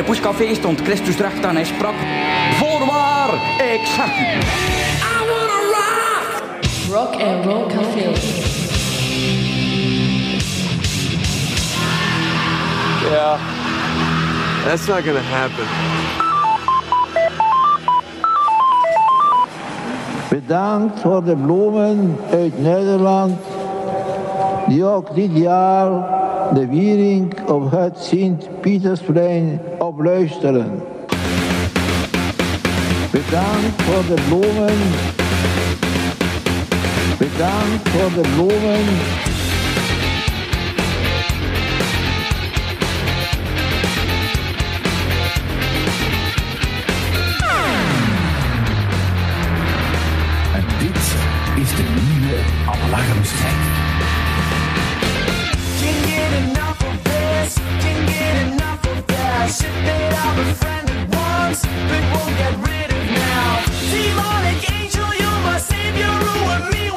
de Poescafé stond Christus recht en hij sprak. Voorwaar, ik zeg u. I wanna rock! Rock and Roll Café. Yeah, that's not gonna happen. Bedankt voor de bloemen uit Nederland, die ook dit jaar de viering op het Sint-Pietersplein opluisteren. Bedankt voor de bloemen. Bedankt voor de bloemen. En dit is de nieuwe alarmschijf. Demonic angel, you're my savior, ruin me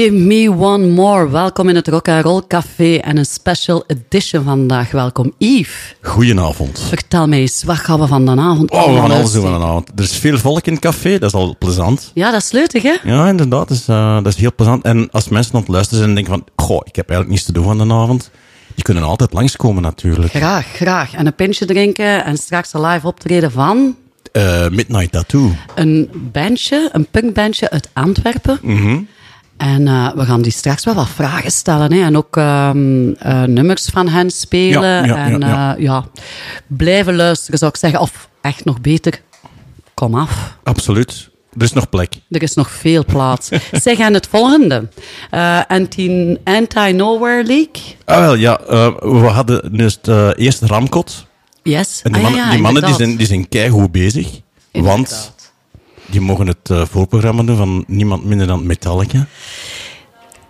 Give me one more. Welkom in het Rock and Roll Café en een special edition vandaag. Welkom Yves. Goedenavond. Vertel mij eens, wat gaan we van de avond Oh, we gaan alles doen vanavond. Er is veel volk in het café, dat is al plezant. Ja, dat is leuk, hè? Ja, inderdaad, dat is, eh, dat is heel plezant. En als mensen aan het luisteren zijn en denken van, goh, ik heb eigenlijk niets te doen van de avond, die kunnen altijd langskomen natuurlijk. Graag, graag. En een pintje drinken en straks een live optreden van Eh, Midnight Tattoo. een bandje, een punkbandje uit Antwerpen. Mhm. En eh, we gaan die straks wel wat vragen stellen. Hè? En ook eh, nummers van hen spelen. Ja, ja, en ja, eh, ja, blijven luisteren zou ik zeggen. Of echt nog beter, kom af. Absoluut. Er is nog plek. Er is nog veel plaats. zeg aan het volgende. Anti- Anti-Nowhere League. Ah, wel, ja. we hadden dus het, eerst Ramkot. Yes. En die Ah, mannen, die, mannen die, inderdaad. zijn, die zijn keigoed bezig. Inderdaad. Want die mogen het eh, voorprogramma doen van niemand minder dan Metallica.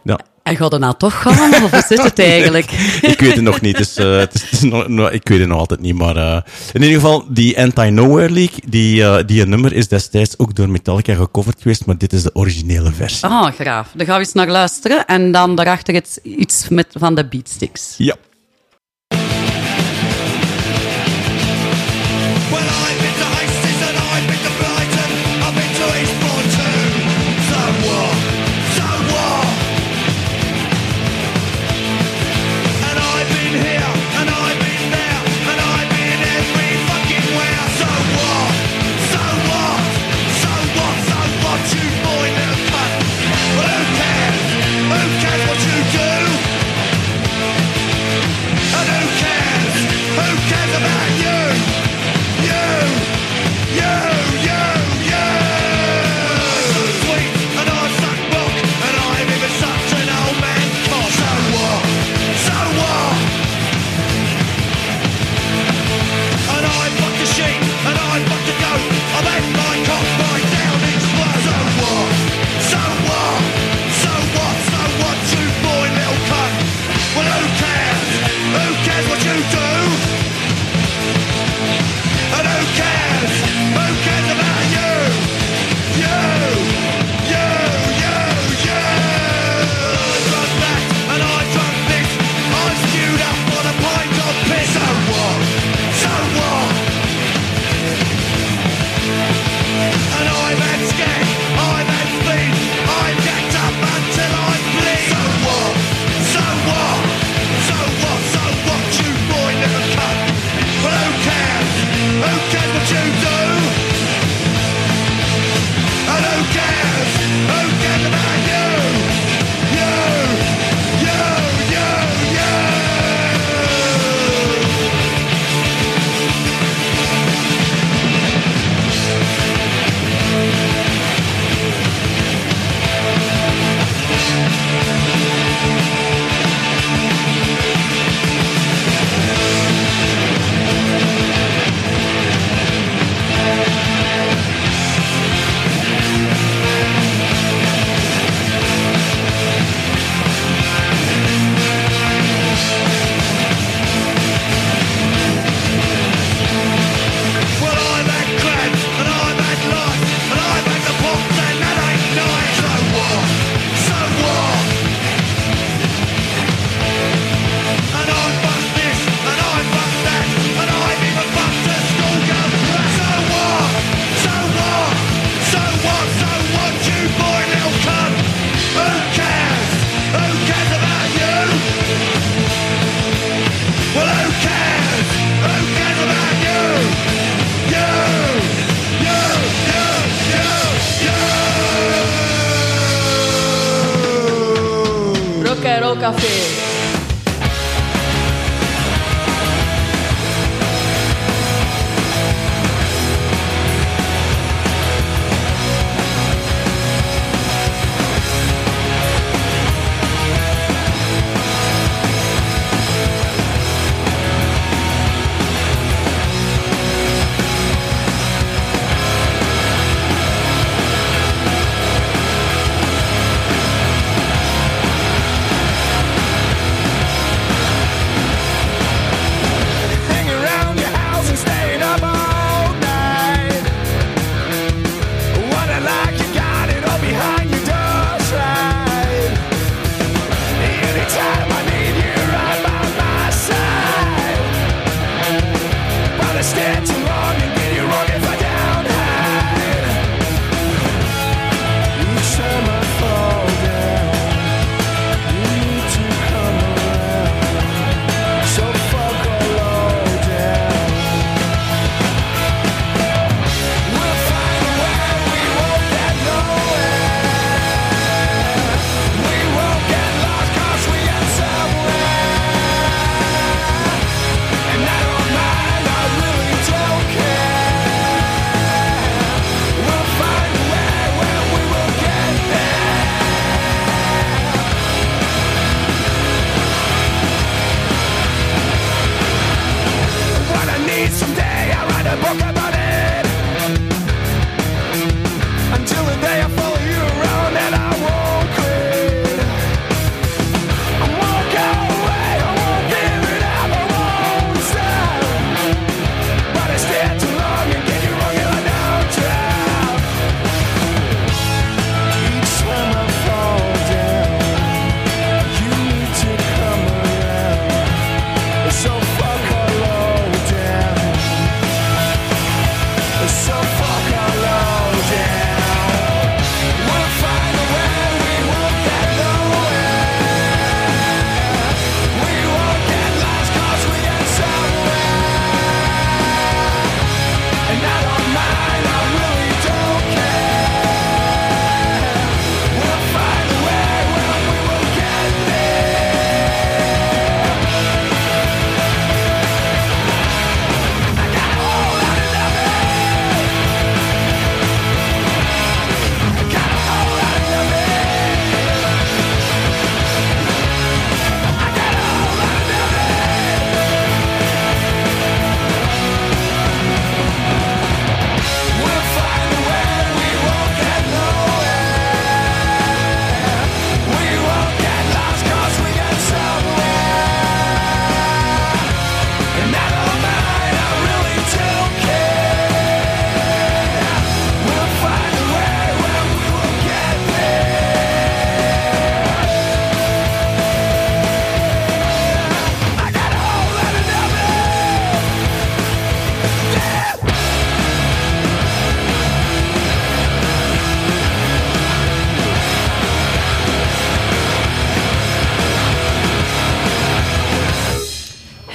Ja. En gaat het nou toch gaan? Of hoe zit het eigenlijk? ik weet het nog niet. Dus, eh, het is, het is nog, ik weet het nog altijd niet. Maar eh, in ieder geval, die Anti-Nowhere League, die, die nummer is destijds ook door Metallica gecoverd geweest. Maar dit is de originele versie. Ah, graaf. Daar gaan we eens naar luisteren. En dan daarachter iets, iets met, van de beatsticks. Ja.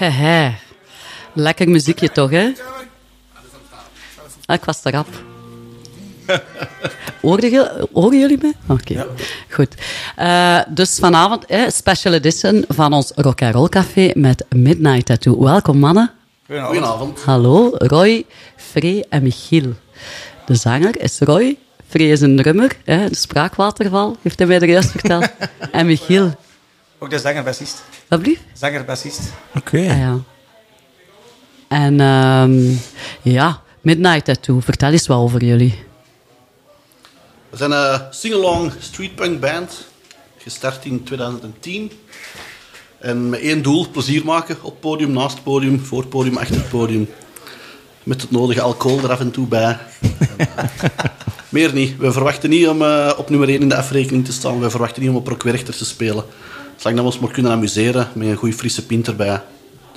Hehe. Lekker muziekje toch, hè? Ah, ik was. Hoorden, je- horen jullie me? Oké, goed. Eh, dus vanavond, eh, special edition van ons Rock and Roll Café met Midnight Tattoo. Welkom, mannen. Goedenavond. Hallo, Roy, Free en Michiel. De zanger is Roy. Free is een drummer, hè, de spraakwaterval, heeft hij mij er juist verteld. en Michiel, Ook de zanger-bassist. wat blieft? Zanger-bassist. Oké. Ah, ja. En ehm, ja, Midnight Tattoo, vertel eens wat over jullie. We zijn een sing-along streetpunk band, gestart in 2010. En met één doel, plezier maken op podium, naast het podium, voor podium, achter het podium. Met het nodige alcohol er af en toe bij. En, meer niet. We verwachten niet om eh, op nummer 1 in de afrekening te staan. We verwachten niet om op Rock Werchter te spelen. Zolang dat we ons maar kunnen amuseren met een goede frisse pint erbij,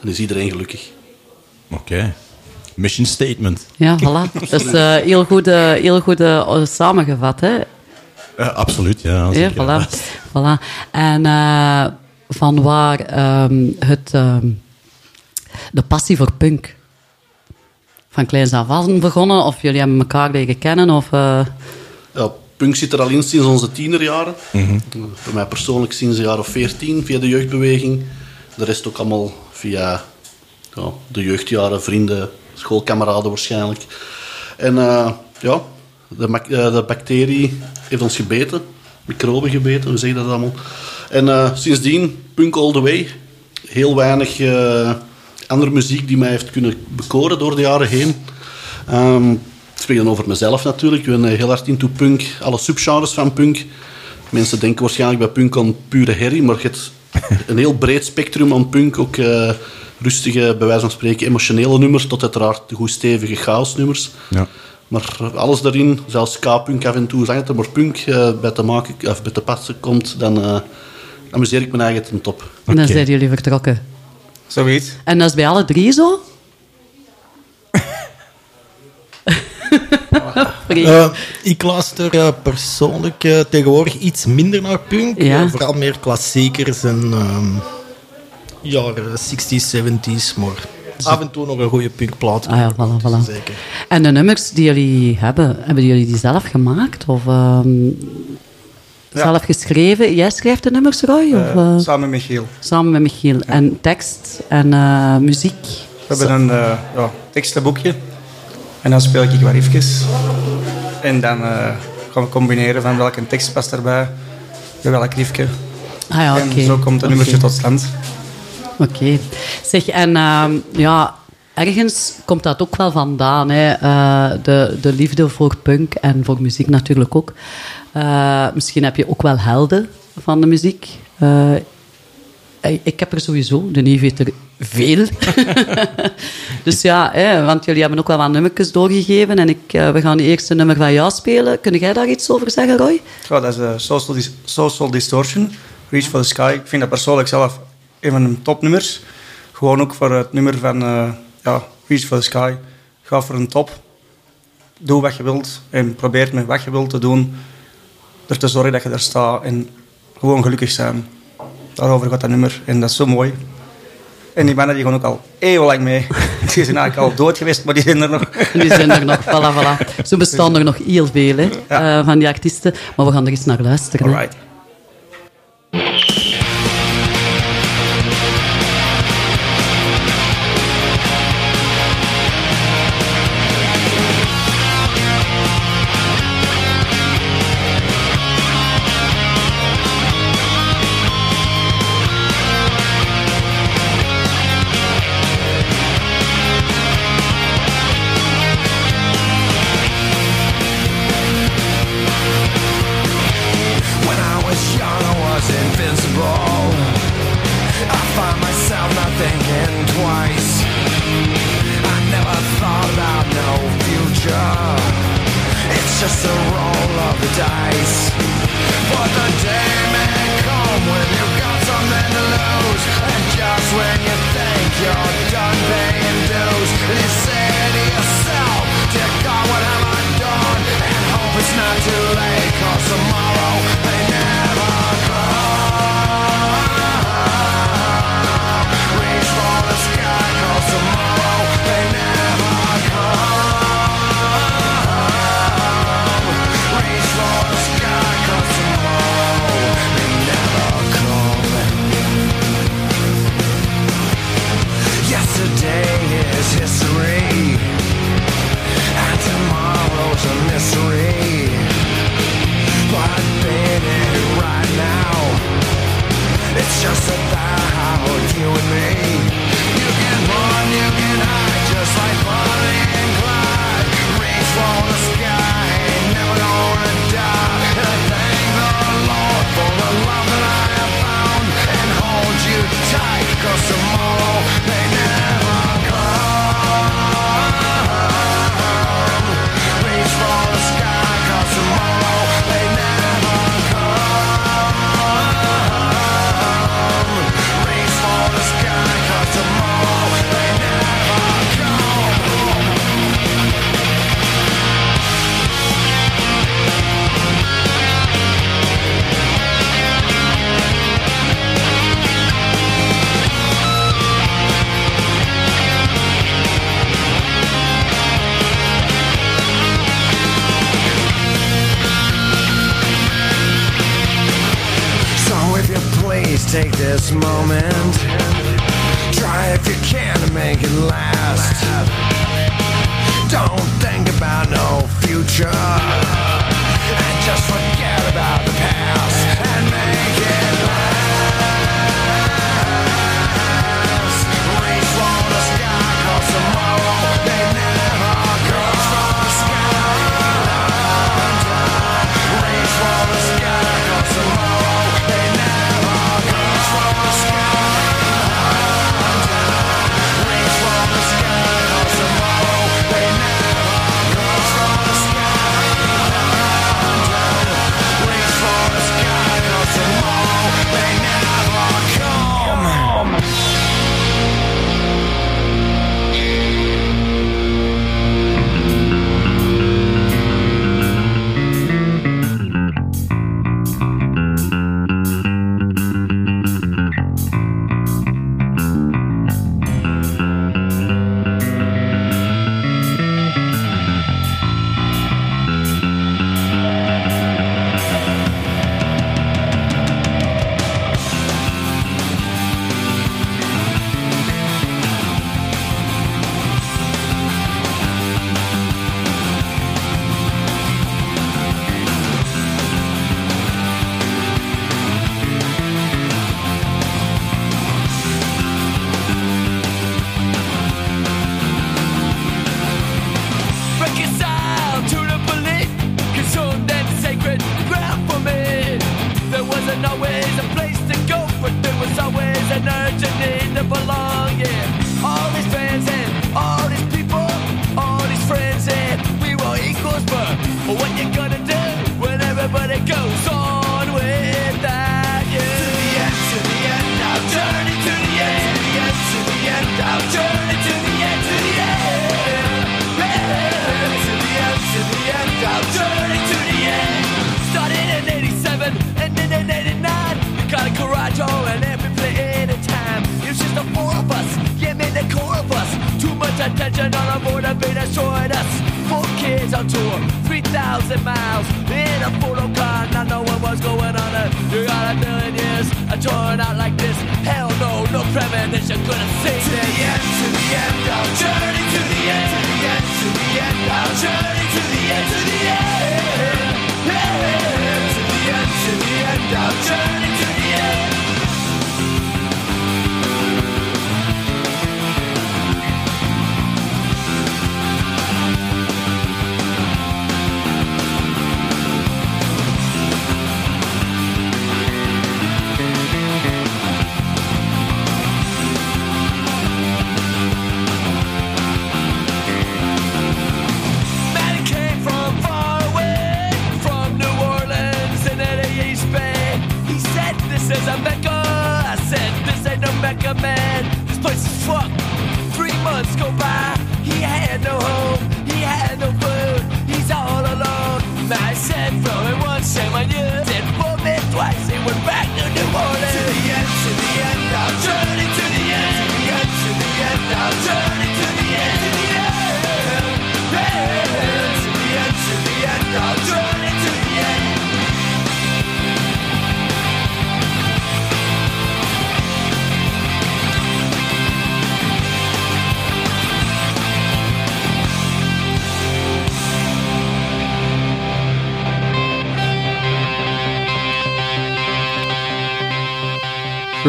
dan is iedereen gelukkig. Oké. Mission statement. Ja, voilà. Dat is eh, heel goed, eh, heel goed eh, samengevat, hè? Absoluut, ja. Ja, zeker. voilà. voilà. En eh, van waar ehm, het, ehm, de passie voor punk? Van kleins af aan begonnen? Of jullie hebben elkaar leren kennen? Of, eh, Ja, punk zit er al in sinds onze tienerjaren. Voor mij persoonlijk sinds een jaar of veertien, via de jeugdbeweging. De rest ook allemaal via ja, de jeugdjaren, vrienden, schoolkameraden waarschijnlijk. En eh, ja, de, eh, de bacterie heeft ons gebeten. Microben gebeten, hoe zeg je dat allemaal? En eh, sindsdien, punk all the way. Heel weinig andere muziek die mij heeft kunnen bekoren door de jaren heen. Ehm, ik spreek dan over mezelf natuurlijk. Ik ben eh, heel hard into punk, alle subgenres van punk. Mensen denken waarschijnlijk bij punk aan pure herrie, maar je hebt een heel breed spectrum aan punk. Ook eh, rustige, bij wijze van spreken, emotionele nummers, tot uiteraard de goed stevige chaosnummers. Ja. Maar alles daarin, zelfs ska-punk af en toe, het er maar punk eh, bij, te maken, of bij te passen komt, dan eh, amuseer ik me eigen ten top. En dan zijn jullie vertrokken. Zoiets. En dat is bij alle drie zo? Eh, ik luister eh, persoonlijk eh, tegenwoordig iets minder naar punk. Ja. Vooral meer klassiekers en ehm jaren 60s, 70s. Maar af en toe nog een goede punkplaat. Ah ja, voilà, voilà. Zeker. En de nummers die jullie hebben, hebben jullie die zelf gemaakt? Of ehm, Ja. zelf geschreven? Jij schrijft de nummers, Roy? Of, samen met Michiel. samen met Michiel. En tekst en eh, muziek? We hebben een eh, ja, tekstenboekje. En dan speel ik wat riffjes. En dan eh, gaan we combineren van welke tekst past erbij. Bij welk riffje. Ah ja. En zo komt een nummertje tot stand. Oké. Zeg, en ehm, ja, ergens komt dat ook wel vandaan, hè? eh, de, de liefde voor punk en voor muziek natuurlijk ook. Eh, misschien heb je ook wel helden van de muziek. Eh, ik- heb er sowieso, de Nieve heeft er veel. dus ja, want jullie hebben ook wel wat nummertjes doorgegeven en ik, eh, we gaan de eerste nummer van jou spelen. Kun jij daar iets over zeggen, Roy? Ja, dat is eh, Social, Dis- Social Distortion, Reach for the Sky. Ik vind dat persoonlijk zelf een van mijn topnummers. Gewoon ook voor het nummer van ja, Reach for the Sky. Ga voor een top. Doe wat je wilt en probeer met wat je wilt te doen. Er te zorgen dat je er staat en gewoon gelukkig zijn. Daarover gaat dat nummer en dat is zo mooi. En die mannen die gaan ook al eeuwenlang mee. Die zijn eigenlijk al dood geweest, maar die zijn er nog. Die zijn er nog, voilà, voilà. Zo bestaan er nog heel veel hè, Ja. eh, van die artiesten. Maar we gaan er eens naar luisteren. Alright.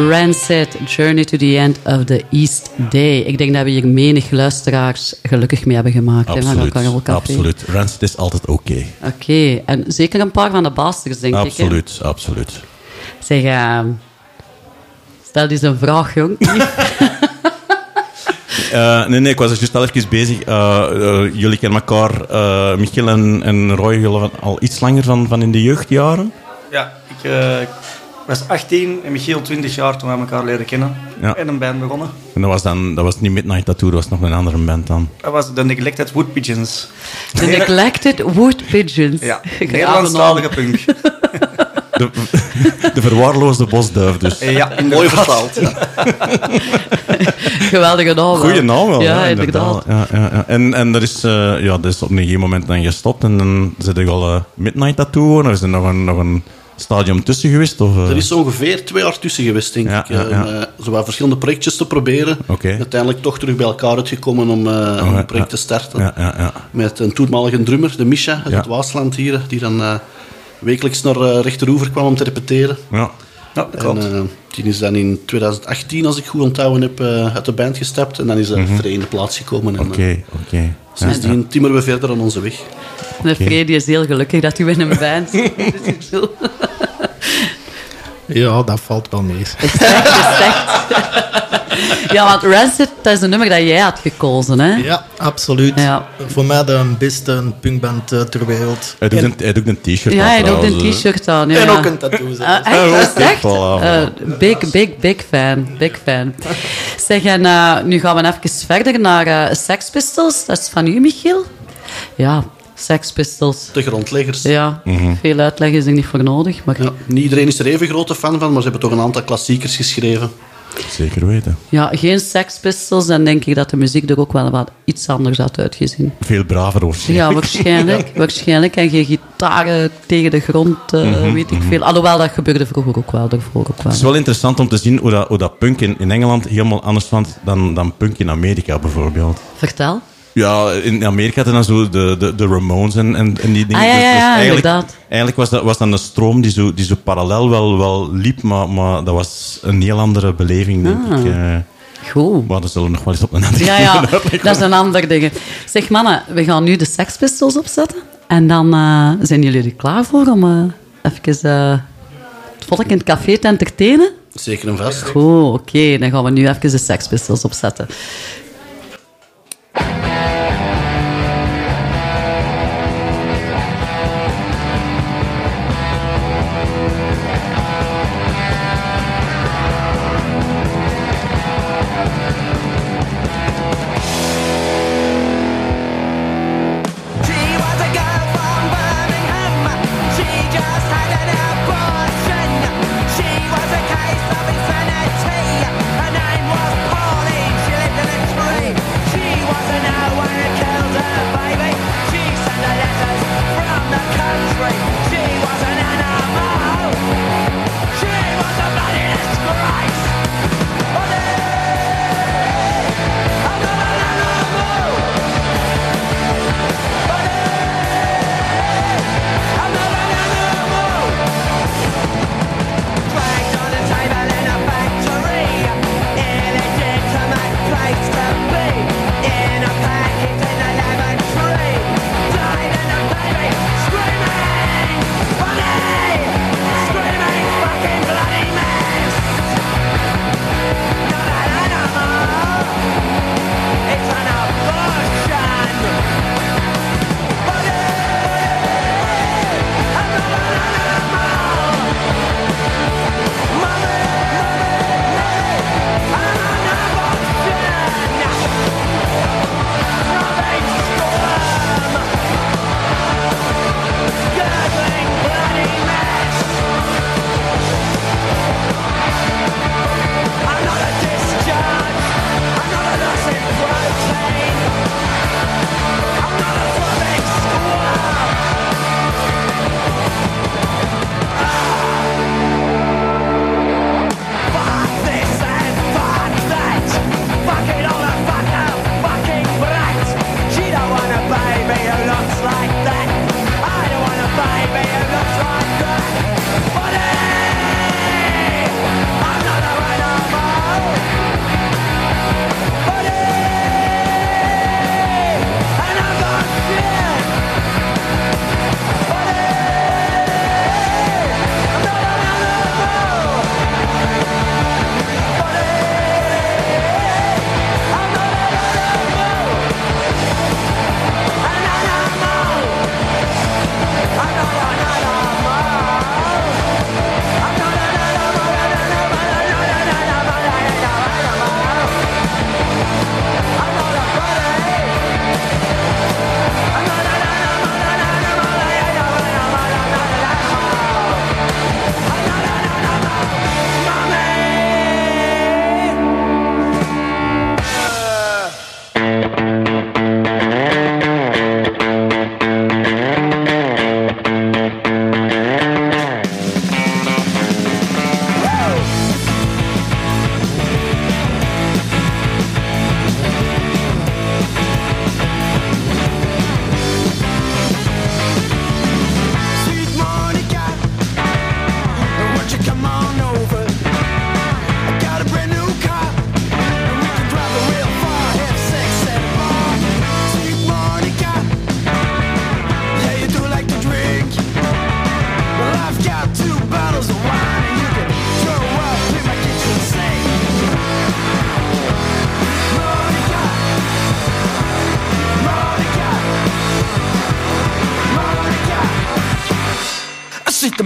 Rancid, Journey to the End of the East Day. Ik denk dat we hier menig luisteraars gelukkig mee hebben gemaakt. Absoluut, hè, absoluut. Rancid is altijd oké. Oké, en zeker een paar van de basters, denk ik. Absoluut, absoluut. Zeg, ehm, stel eens een vraag, jong. Eh, nee, nee, ik was dus al even bezig. Eh, eh, jullie kennen elkaar, Michiel en, en Roy, al iets langer van, van in de jeugdjaren. Ja, ik, was 18 en Michiel 20 jaar toen we elkaar leren kennen. En een band begonnen. En dat was dan, dat was niet Midnight Tattoo, dat was nog een andere band dan. Dat was de Neglected Wood Pigeons. De Neglected Wood Pigeons. Ja, Nederlandstalige punk. De, de, verwaarloosde bosduif dus. Ja, mooi vertaald. Geweldige naam. Goeie naam wel. Ja, hè, inderdaad. Ja, ja, en, en er is, eh, ja, er is op een gegeven moment dan gestopt en dan zit ik al eh, Midnight Tattoo en er is er nog een, nog een stadium tussen geweest? Of, eh? Er is ongeveer twee jaar tussen geweest, denk Ja, ik. ja, eh, ja. eh, Zo wat verschillende projectjes te proberen. Uiteindelijk toch terug bij elkaar uitgekomen om, eh, om Oh, ja, een project ja. te starten. Ja, ja, ja. Met een toenmalige drummer, de Misha, uit Ja. het Waasland hier, die dan eh, wekelijks naar eh Rechteroever kwam om te repeteren. Ja. Ja, dat En klopt. eh, die is dan in 2018, als ik goed onthouden heb, eh, uit de band gestapt. En dan is er Mhm. Frey in de plaats gekomen. En, Oké, eh, oké. Ja, Sindsdien timmeren we verder aan onze weg. De Freddy is heel gelukkig dat u in een band zit. Ja, dat valt wel mee. gezegd. ja, want Rancid, dat is een nummer dat jij had gekozen, hè? Ja, absoluut. Ja. Voor mij de beste punkband eh, ter wereld. Hij doet, En- een, hij doet een t-shirt Ja, aan, hij doet een eh. t-shirt aan. Ja, En ja. ook een tattoo. zelfs. Ah, echt? Echt? Eh, big, big, big fan. Big fan. Zeg, en eh, nu gaan we even verder naar eh, Sex Pistols. Dat is van u, Michiel? Ja, Sex Pistols. De grondleggers. Ja, Mhm. veel uitleg is er niet voor nodig. Maar Ja, niet iedereen is er even grote fan van, maar ze hebben toch een aantal klassiekers geschreven. Zeker weten. ja, geen Sex Pistols. Dan denk ik dat de muziek er ook wel wat iets anders had uitgezien. Veel braver waarschijnlijk. Ja, waarschijnlijk. waarschijnlijk. En geen gitaren tegen de grond, eh, Mhm, weet ik veel. Alhoewel, dat gebeurde vroeger ook wel, daarvoor ook wel. Het is wel interessant om te zien hoe dat, hoe dat punk in, in Engeland helemaal anders was dan, dan punk in Amerika bijvoorbeeld. Vertel. Ja, in Amerika hadden dan zo de, de, de Ramones en, en, en die dingen. Ah, ja, ja, ja, eigenlijk, inderdaad. eigenlijk was dat was dan een stroom die zo, die zo parallel wel, wel liep, maar, maar dat was een heel andere beleving, denk Ah. ik. eh. Goed. maar dat zullen we nog wel eens op een andere Ja, ja, dat is een ander ding. Zeg mannen, we gaan nu de Sex Pistols opzetten. En dan eh, zijn jullie er klaar voor om eh even eh, het volk in het café te entertainen? Zeker en vast. Goed, oké. Dan gaan we nu even de Sex Pistols opzetten.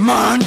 Come!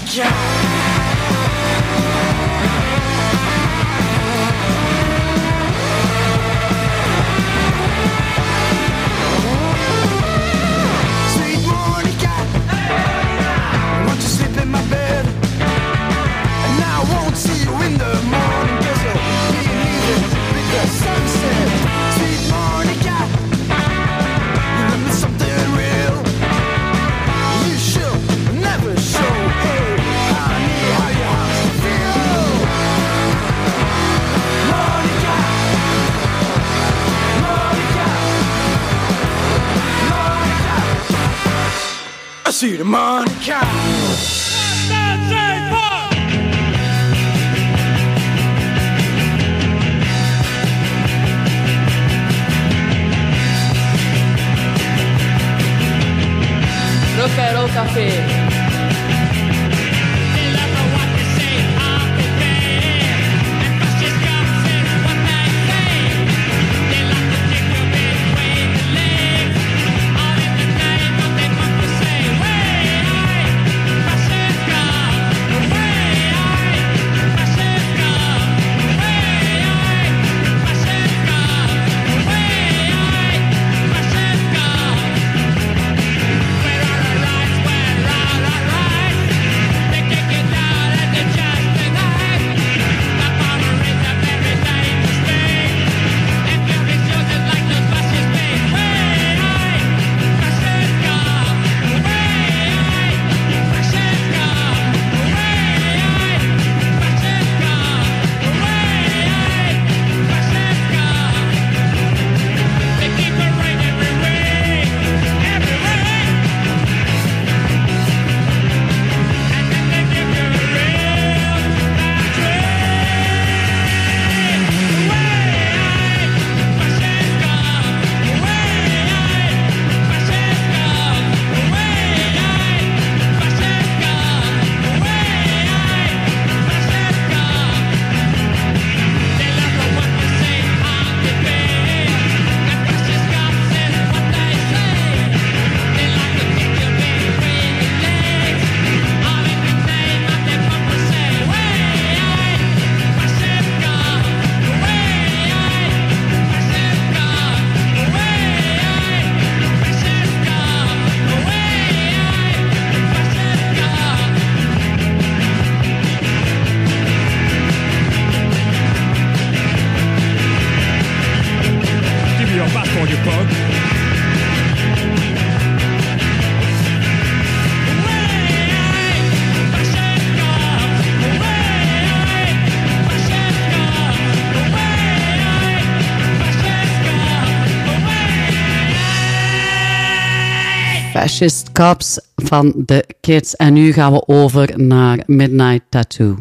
Cops van de Kids. En nu gaan we over naar Midnight Tattoo.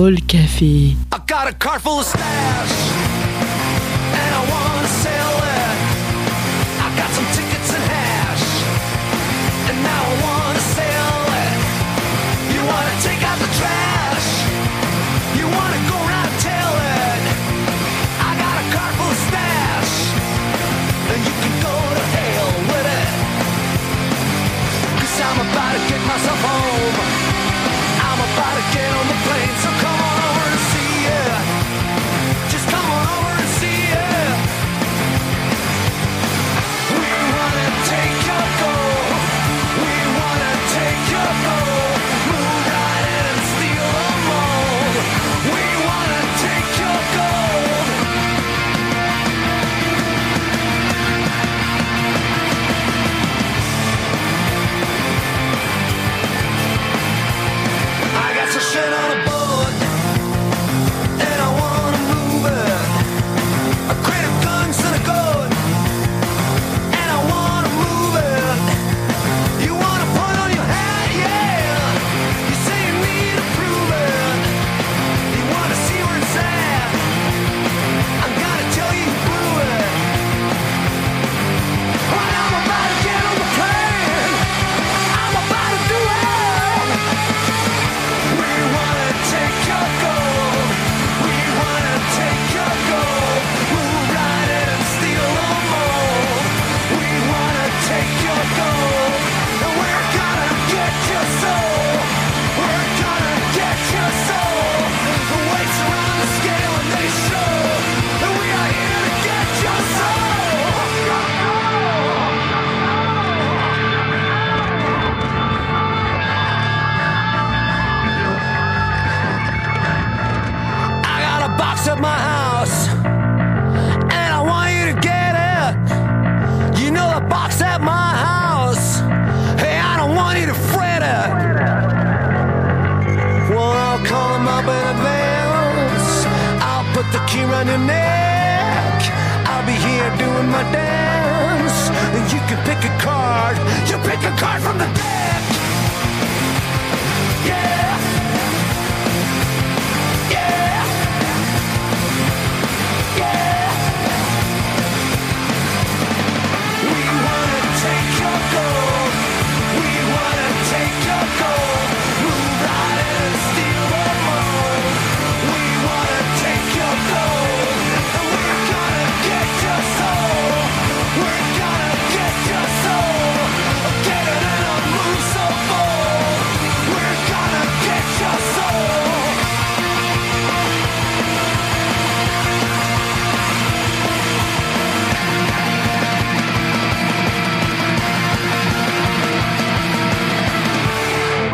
Roll Café. I got a cart full of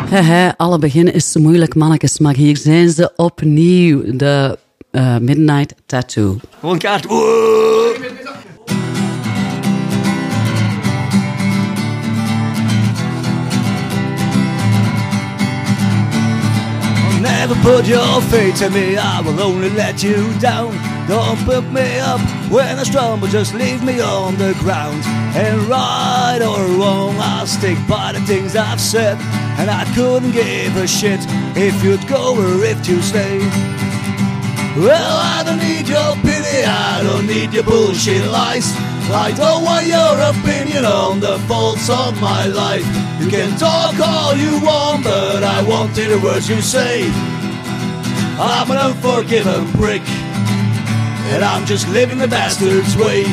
Hehe, alle begin is zo moeilijk, mannetjes, maar hier zijn ze opnieuw. De eh, Midnight Tattoo. Gewoon kaart. Never put your fate to me, I will only let you down. Don't pick me up when I stumble, just leave me on the ground. And right or wrong, I'll stick by the things I've said. And I couldn't give a shit if you'd go or if you stay. Well, I don't need your pity, I don't need your bullshit lies. I don't want your opinion on the faults of my life. You can talk all you want, but I won't hear the words you say. I'm an unforgiven prick, and I'm just living the bastard's way.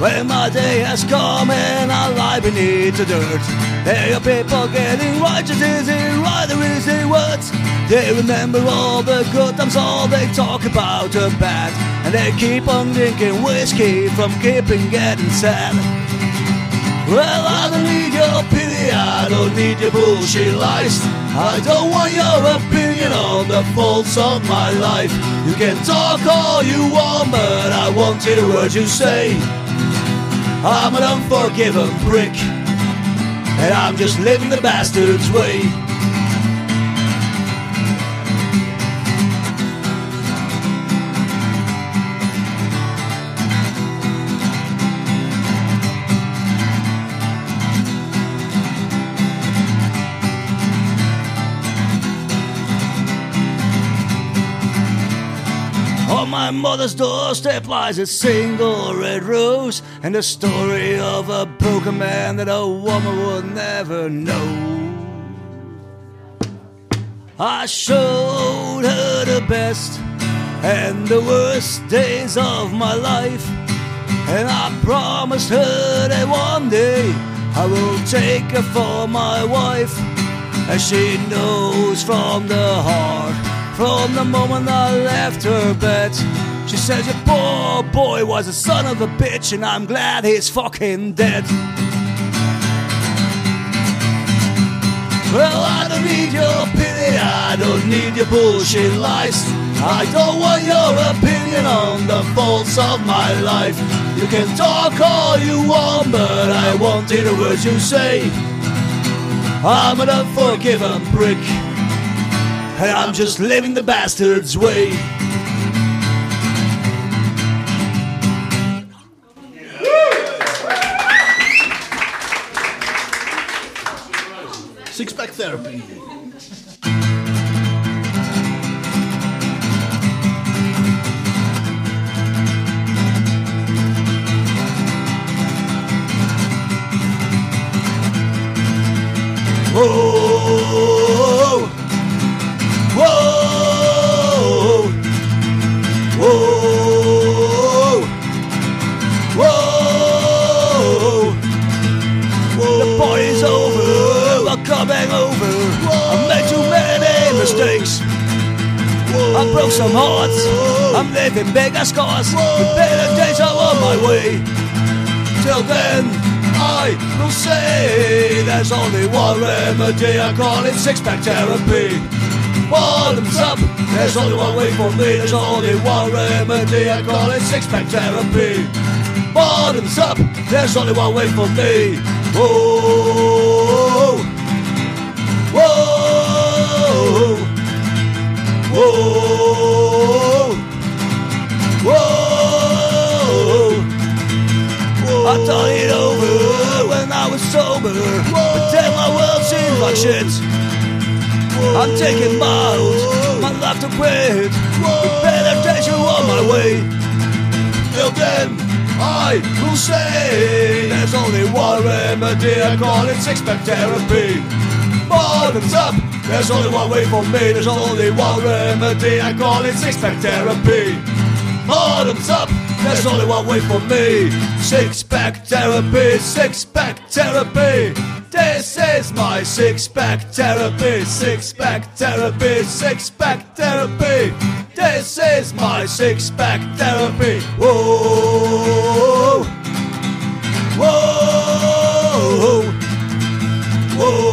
When my day has come and I lie beneath the dirt, there are people getting righteous, is or is it words? They remember all the good times, all they talk about are bad, and they keep on drinking whiskey from keeping getting sad. Well, I don't need your pity, I don't need your bullshit lies. I don't want your opinion on the faults of my life. You can talk all you want, but I won't hear the words you say. I'm an unforgiven prick, and I'm just living the bastard's way. My mother's doorstep lies a single red rose and a story of a broken man that a woman would never know. I showed her the best and the worst days of my life. And I promised her that one day I will take her for my wife. And she knows from the heart, from the moment I left her bed. She says, Your poor boy was a son of a bitch, and I'm glad he's fucking dead. Well, I don't need your pity, I don't need your bullshit lies. I don't want your opinion on the faults of my life. You can talk all you want, but I won't hear the words you say. I'm an unforgiven prick, and I'm just living the bastard's way. Six pack therapy. Mistakes. I broke some hearts, I'm leaving bigger scars. The better days are on my way. Till then, I will say there's only one remedy. I call it six pack therapy. Bottoms up, there's only one way for me. There's only one remedy. I call it six pack therapy. Bottoms up, there's only one way for me. Whoa, whoa, whoa. I thought it over when I was sober, but then my world seems like shit. I'm taking miles, my life to quit. With better days are on my way. Till then, I will say there's only one remedy. I call it six pack therapy. Bottoms up, there's only one way for me. There's only one remedy. I call it six pack therapy. Bottoms up, there's only one way for me. Six pack therapy, six pack therapy. This is my six pack therapy, six pack therapy, six pack therapy. This is my six pack therapy. Whoa, whoa, whoa,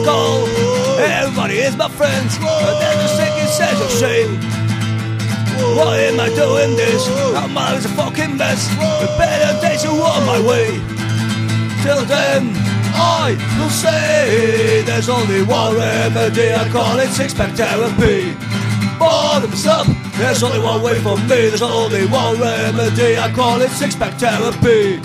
last. Everybody is my friends, but then the second says of shame. Why am I doing this? I'm always a fucking mess. The better days are on my way. Till then, I will say there's only one remedy. I call it six pack therapy. Bottoms up, there's only one way for me. There's only one remedy. I call it six pack therapy.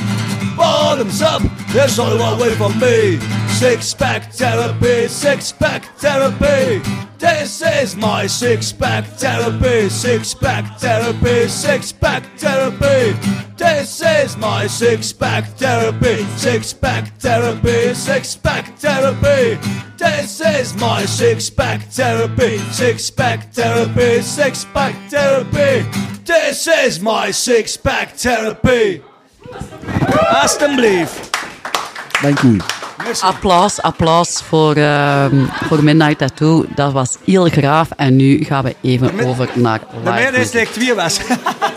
Bottoms up, there's only one way for me. Six pack therapy, six pack therapy. This is my six pack therapy, six pack therapy, six pack therapy. This is my six pack therapy, six pack therapy, six pack therapy. This is my six pack therapy, six pack therapy, six pack therapy. This is my six pack therapy. Alsjeblieft. Dank Applaus, applaus voor, ehm, voor Midnight Tattoo. Dat was heel graaf. En nu gaan we even over naar live muziek. lijkt twee was.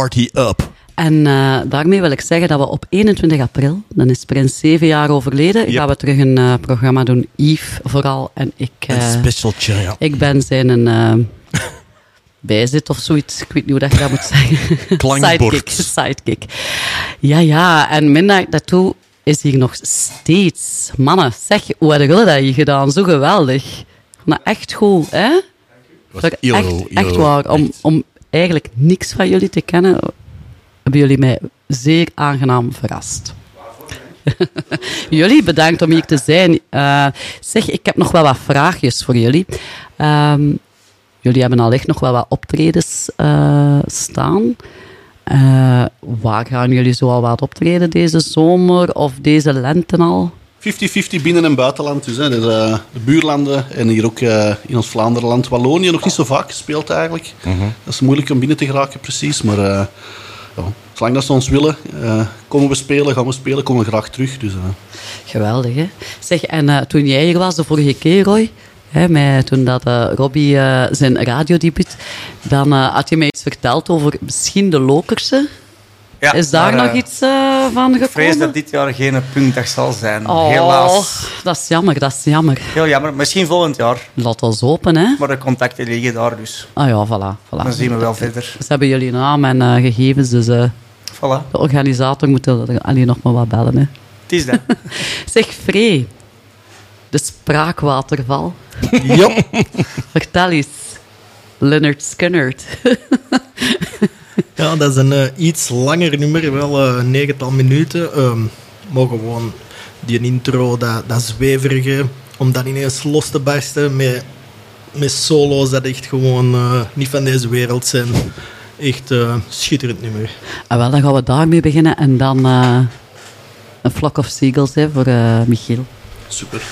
Party up. En eh, daarmee wil ik zeggen dat we op 21 april, dan is Prins zeven jaar overleden, Yep. gaan we terug een eh, programma doen. Yves vooral. En ik, Een eh, specialtje, ja. ik ben zijn een bijzit of zoiets. Ik weet niet hoe dat je dat moet zeggen. Klankbord. Sidekick. Sidekick. Ja, ja. En middag daartoe is hier nog steeds. Mannen, zeg, hoe hebben jullie dat hier gedaan? Zo geweldig. Maar echt goed, hè? Heel echt, heel echt waar. Om, om eigenlijk niks van jullie te kennen, hebben jullie mij zeer aangenaam verrast. jullie, bedankt om hier te zijn. Eh, zeg, ik heb nog wel wat vraagjes voor jullie. Ehm, jullie hebben allicht nog wel wat optredens eh, staan. Eh, waar gaan jullie zo al wat optreden deze zomer of deze lente al? 50-50 binnen- en buitenland. Dus, hè. Dus, eh, de buurlanden en hier ook eh, in ons Vlaanderenland. Wallonië nog niet zo vaak gespeeld eigenlijk. Dat is moeilijk om binnen te geraken precies. Maar eh, ja, zolang dat ze ons willen, eh, komen we spelen, gaan we spelen, komen we graag terug. Dus, Geweldig, hè? Zeg, en eh, toen jij hier was de vorige keer, Roy, hè, met, toen dat eh, Robbie eh, zijn radiodebuut, dan had je mij iets verteld over misschien de Lokerse. Ja, Is daar maar, nog eh, iets eh, van Ik vrees gekomen? dat dit jaar geen puntdag zal zijn. Oh, Helaas. dat is jammer, dat is jammer. Heel jammer. Misschien volgend jaar. Laat ons open, hè? Maar de contacten liggen daar dus. Ah ja, voilà. voilà. Dan zien we wel verder. Ze hebben jullie naam en eh, gegevens, dus eh, Voilà. de organisator moet alleen nog maar wat bellen. Hè. Het is dat. Zeg, Free, de spraakwaterval. Ja. Vertel eens, Leonard Skinnerd. Ja, dat is een eh, iets langer nummer, wel eh, een negental minuten. Ehm, maar gewoon die intro, dat, dat zweverige, om dat ineens los te barsten met, met solo's dat echt gewoon eh, niet van deze wereld zijn. Echt eh, schitterend nummer. En wel, dan gaan we daarmee beginnen en dan eh, een Flock of Seagulls hè, voor eh, Michiel. super.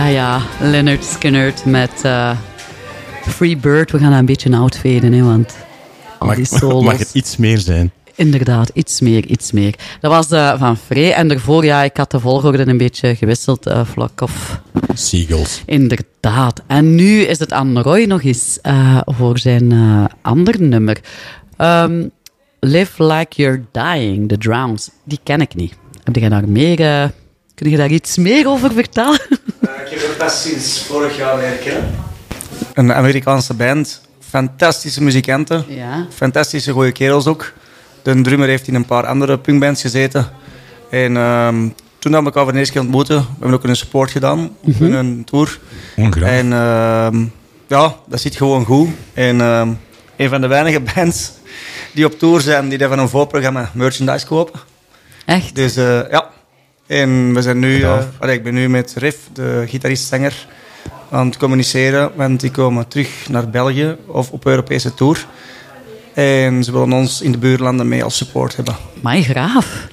Ja, ja, Leonard Skinner met eh, Free Bird. We gaan dat een beetje outfaden, hè, want al Mag, die solos... mag het iets meer zijn? Inderdaad, iets meer, iets meer. Dat was eh, van Frey. En daarvoor, ja, ik had de volgorde een beetje gewisseld. eh Flock of... Seagulls. Inderdaad. En nu is het aan Roy nog eens voor zijn eh, ander nummer. Ehm, Live Like You're Dying, The Drowns. Die ken ik niet. Heb jij daar meer... kun je daar iets meer over vertellen? Ik heb het pas sinds vorig jaar leren kennen. Een Amerikaanse band. Fantastische muzikanten. Ja. Fantastische goede kerels ook. De drummer heeft in een paar andere punkbands gezeten. En ehm, toen hebben we elkaar voor de eerste keer ontmoeten. We hebben ook een support gedaan op Mhm. een tour. Ongelooflijk. En ehm, ja, dat zit gewoon goed. En ehm, een van de weinige bands die op tour zijn, die van een voorprogramma merchandise kopen. Echt? Dus eh, ja. En we zijn nu, eh, allee, ik ben nu met Riff, de gitarist-zanger, aan het communiceren. Want die komen terug naar België of op Europese tour. En ze willen ons in de buurlanden mee als support hebben. Maar graaf.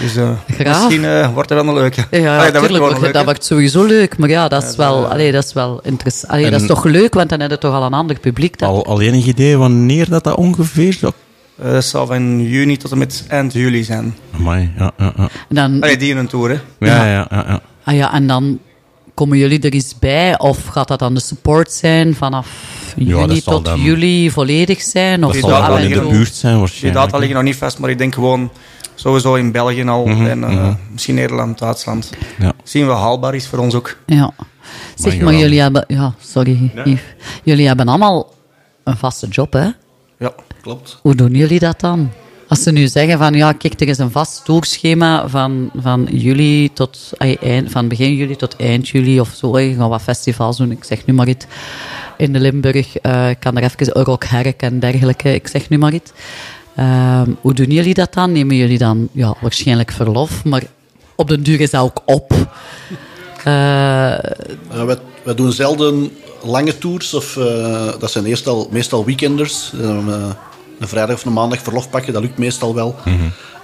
Dus eh, Graaf. misschien eh, wordt het wel een leuke. Ja, Allee, dat wordt een dat wordt sowieso leuk. Maar ja, dat is Ja, wel, dat- allee, dat is wel interessant. Allee, dat is toch leuk, want dan heb je toch al een ander publiek. Dat... Al, al enig idee wanneer dat, dat ongeveer zou... Eh, dat zal van juni tot en met eind juli zijn. Amai, ja, ja, ja. En dan, Allee, die in een tour, hè. Ja, ja, ja. ja. ah ja, en dan komen jullie er eens bij? Of gaat dat dan de support zijn vanaf juni tot dan- juli volledig zijn? Of Dat Die zal wel in de buurt zijn Die waarschijnlijk. data liggen nog niet vast, maar ik denk gewoon sowieso in België al. Mhm, en eh, mhm. misschien Nederland, Duitsland. Ja. Zien we haalbaar is voor ons ook. Ja. Zeg Maar maar, ja. jullie hebben... Ja, sorry, Yves. Jullie hebben allemaal een vaste job, hè? Ja. Klopt. Hoe doen jullie dat dan? Als ze nu zeggen van, ja, kijk, er is een vast tourschema van, van juli tot, van begin juli tot eind juli of zo. Je gaat wat festivals doen, ik zeg nu maar iets. In de Limburg, eh, ik kan er even Rock Herk en dergelijke, ik zeg nu maar iets. Ehm, hoe doen jullie dat dan? Nemen jullie dan ja, waarschijnlijk verlof, maar op den duur is dat ook op. Wij, wij doen zelden lange tours. Of, eh, dat zijn meestal, meestal weekenders. Een vrijdag of een maandag verlof pakken, dat lukt meestal wel.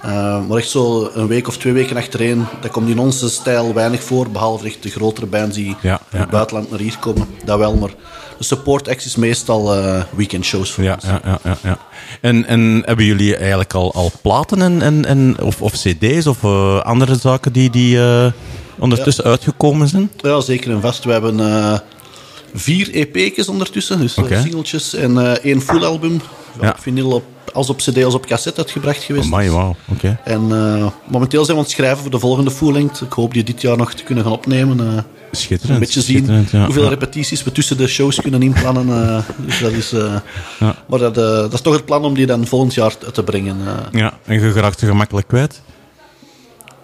Eh, maar echt zo een week of twee weken achtereen, dat komt in onze stijl weinig voor. Behalve echt de grotere bands die Ja, uit het buitenland naar hier komen. Dat wel, maar de support acts is meestal eh weekendshows voor Ja, ons. ja, ja, ja, ja. En, en hebben jullie eigenlijk al, al platen en, en, en, of, of cd's of eh, andere zaken die, die ondertussen uitgekomen zijn? Ja, zeker en vast. We hebben vier EP'tjes ondertussen, dus singeltjes en één full album. Ja. Op vinyl, op, als op cd als op cassette uitgebracht geweest. Amai, wauw, oké. En eh, momenteel zijn we aan het schrijven voor de volgende full length. Ik hoop die dit jaar nog te kunnen gaan opnemen. eh, Schitterend. een beetje zien ja, hoeveel repetities we tussen de shows kunnen inplannen. eh, dus dat is, Ja. Maar dat, dat is toch het plan om die dan volgend jaar te brengen. Ja, en je geraakt ze gemakkelijk kwijt?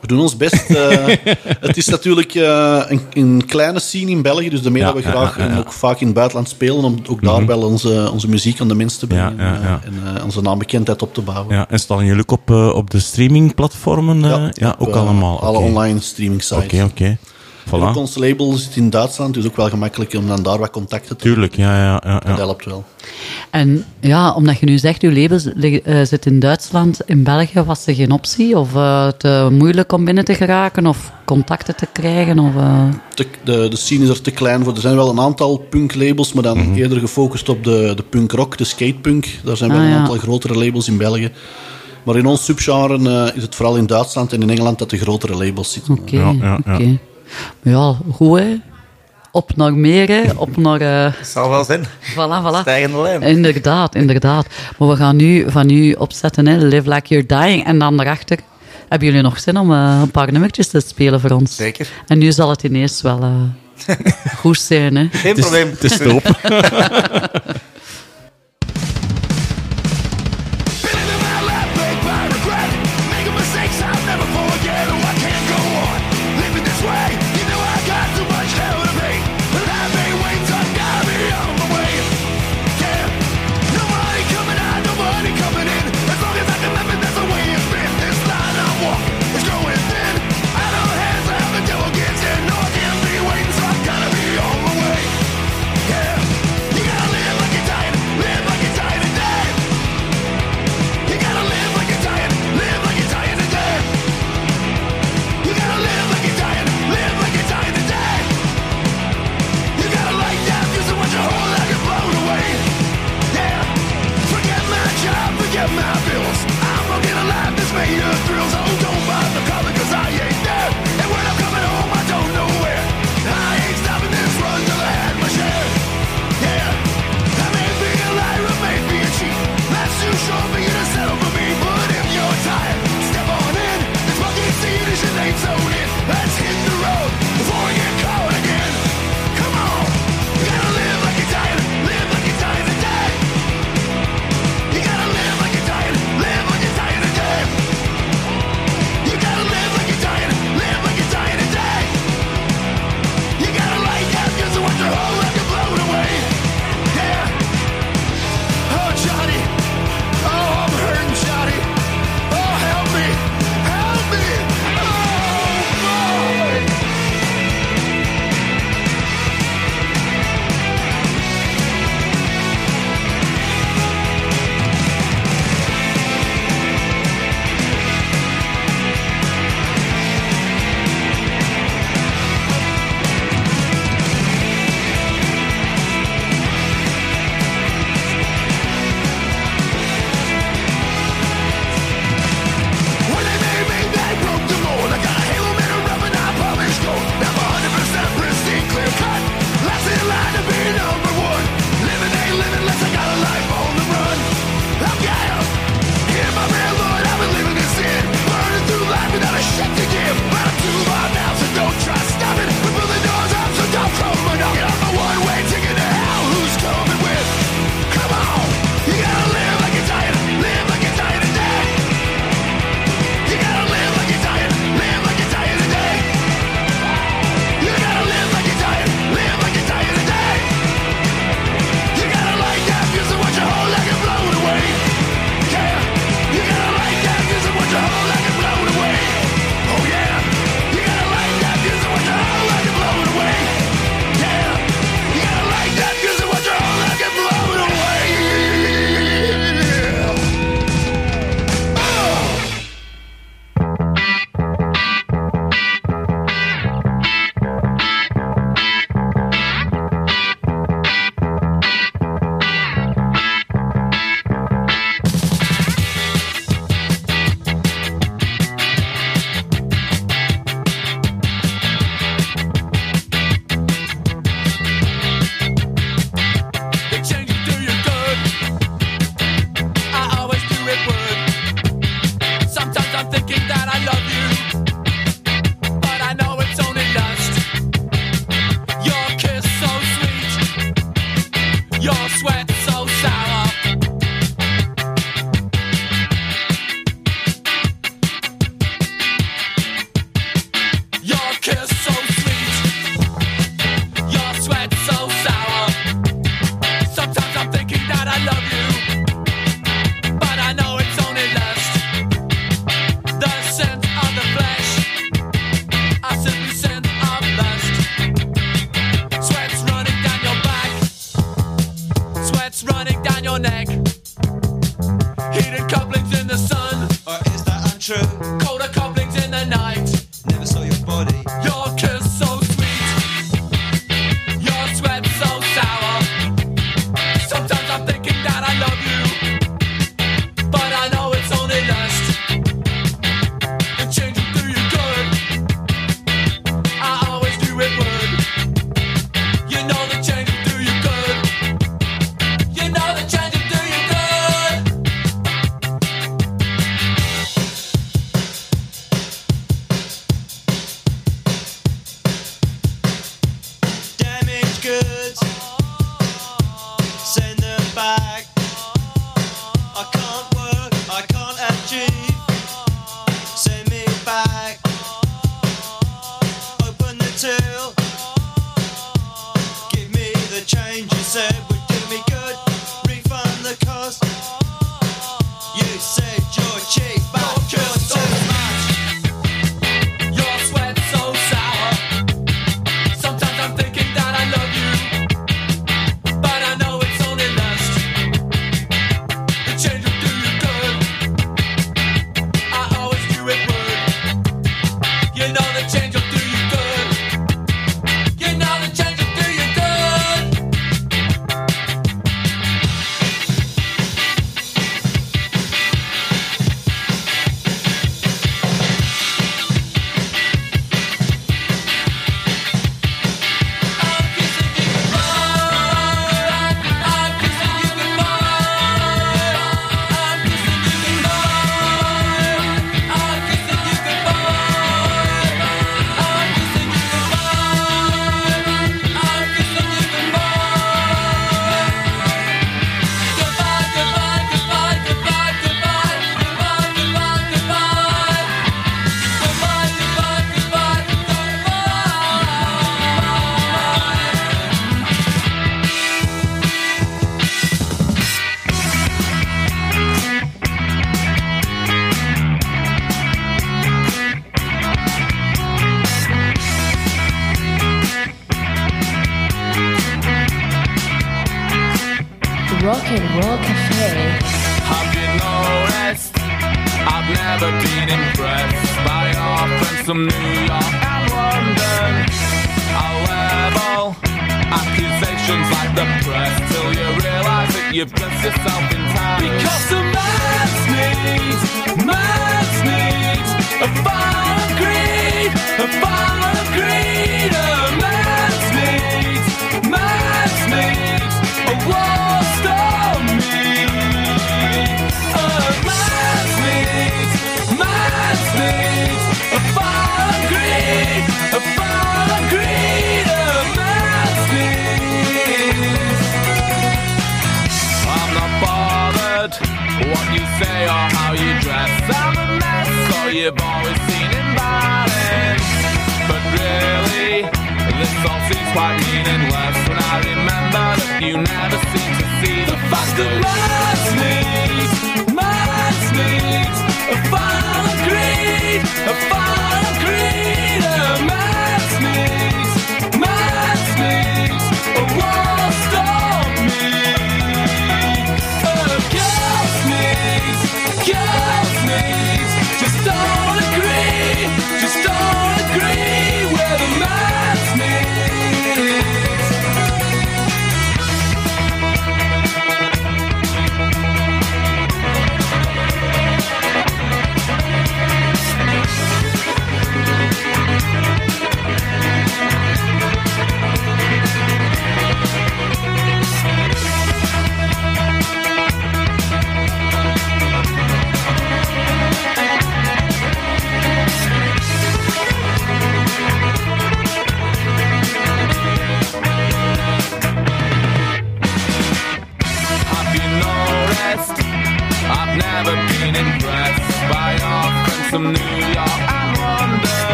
We doen ons best. eh, het is natuurlijk eh, een, een kleine scene in België, dus daarmee Ja, dat we graag ja, ja. en ook vaak in het buitenland spelen, om ook daar Mhm. wel onze, onze muziek aan de mensen te brengen eh, en onze naambekendheid op te bouwen. Ja, en staan jullie ook op, op de streamingplatformen? ja, ook allemaal. Alle online streaming sites. Oké, oké. Voilà. ons label zit in Duitsland, dus ook wel gemakkelijk om dan daar wat contacten te Tuurlijk, ja, ja, ja. Dat helpt wel. En ja, omdat je nu zegt, uw label lig- eh, zit in Duitsland, in België was er geen optie? Of eh, te moeilijk om binnen te geraken of contacten te krijgen? Of, eh, Te- de, de scene is er te klein voor. Er zijn wel een aantal punklabels, maar dan Mhm. eerder gefocust op de, de punkrock, de skatepunk. Daar zijn wel Ah, een ja. aantal grotere labels in België. Maar in ons subgenre eh, is het vooral in Duitsland en in Engeland dat de grotere labels zitten. Oké, Ja, ja, ja. Oké. Ja, goed hè. Op naar meer, hè. Op naar... eh, Zal wel zijn. voilà, voilà. Stijgende lijn. Inderdaad, inderdaad. Maar we gaan nu van u opzetten, hè. Live Like You're Dying. En dan daarachter, hebben jullie nog zin om eh, een paar nummertjes te spelen voor ons? Zeker. En nu zal het ineens wel eh, goed zijn, hè. Geen probleem. Het is top.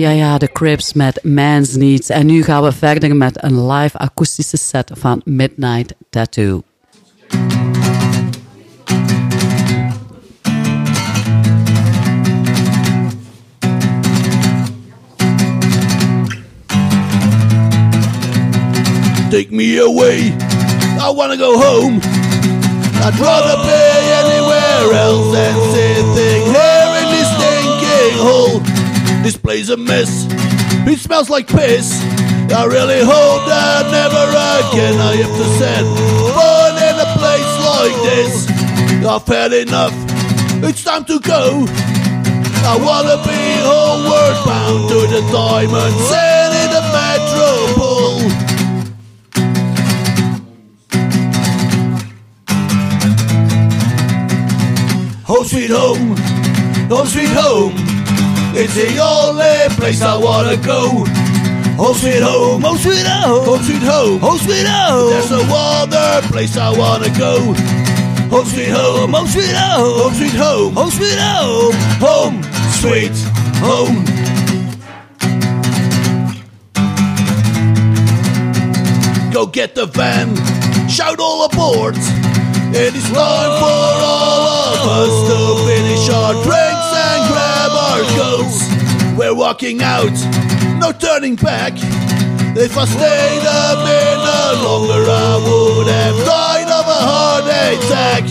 Ja, ja, de Crips met Man's Needs. En nu gaan we verder met een live akoestische set van Midnight Tattoo. Take me away. I wanna go home. I'd rather be anywhere else than sitting here in this stinking hole. This place a mess. It smells like piss. I really hope that never again I have to set foot in a place like this. I've had enough. It's time to go. I wanna be homeward bound to the diamonds and in the metropole. Home sweet home, home sweet home. It's the only place I wanna go. Home sweet home, home sweet home, home sweet home, home sweet home. There's no other place I wanna go. Home sweet home, home sweet home, home sweet home, home sweet home, home sweet home. Go get the van, shout all aboard. It is time for all of us to finish our drinks our coats. We're walking out, no turning back. If I stayed a minute longer, I would have died of a heart attack.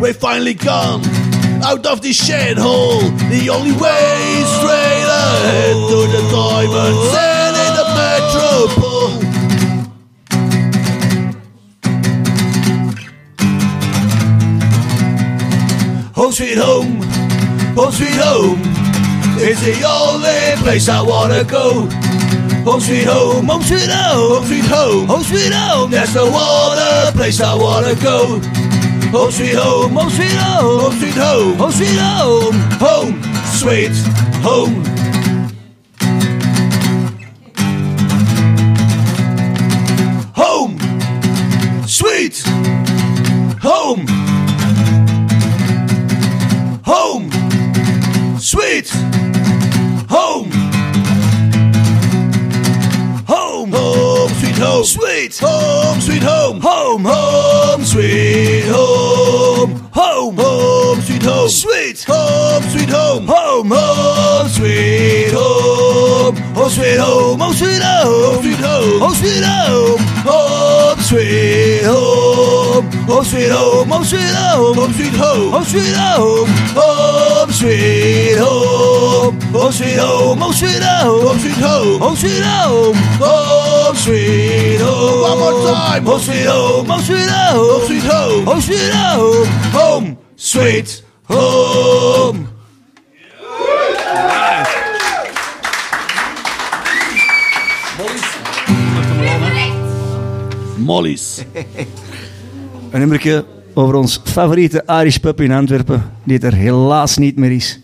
We're finally gone out of this shithole. The only way is straight ahead to the diamonds and in the metropole. Home sweet home, home sweet home. It's the only place I wanna go. Home sweet home, home sweet home, home sweet home, home sweet home. There's no other place I wanna go. Home sweet home, home sweet home, home sweet home, home sweet home, home sweet home. Home, sweet home. Home, sweet home, sweet home, sweet home, sweet home, home, home, sweet home, home, home sweet home, sweet home, sweet home, home, home sweet home, oh sweet home, oh sweet home, sweet home, oh sweet home, home sweet home, oh sweet home, oh sweet home, home sweet home, oh sweet home, home sweet home, oh sweet home, oh sweet home, home sweet home, oh sweet home, home sweet home, one more time, oh sweet home, oh sweet home, home sweet home, oh sweet home. Home, sweet home. Molly's. Een nummertje over ons favoriete Irish pub in Antwerpen, die het er helaas niet meer is.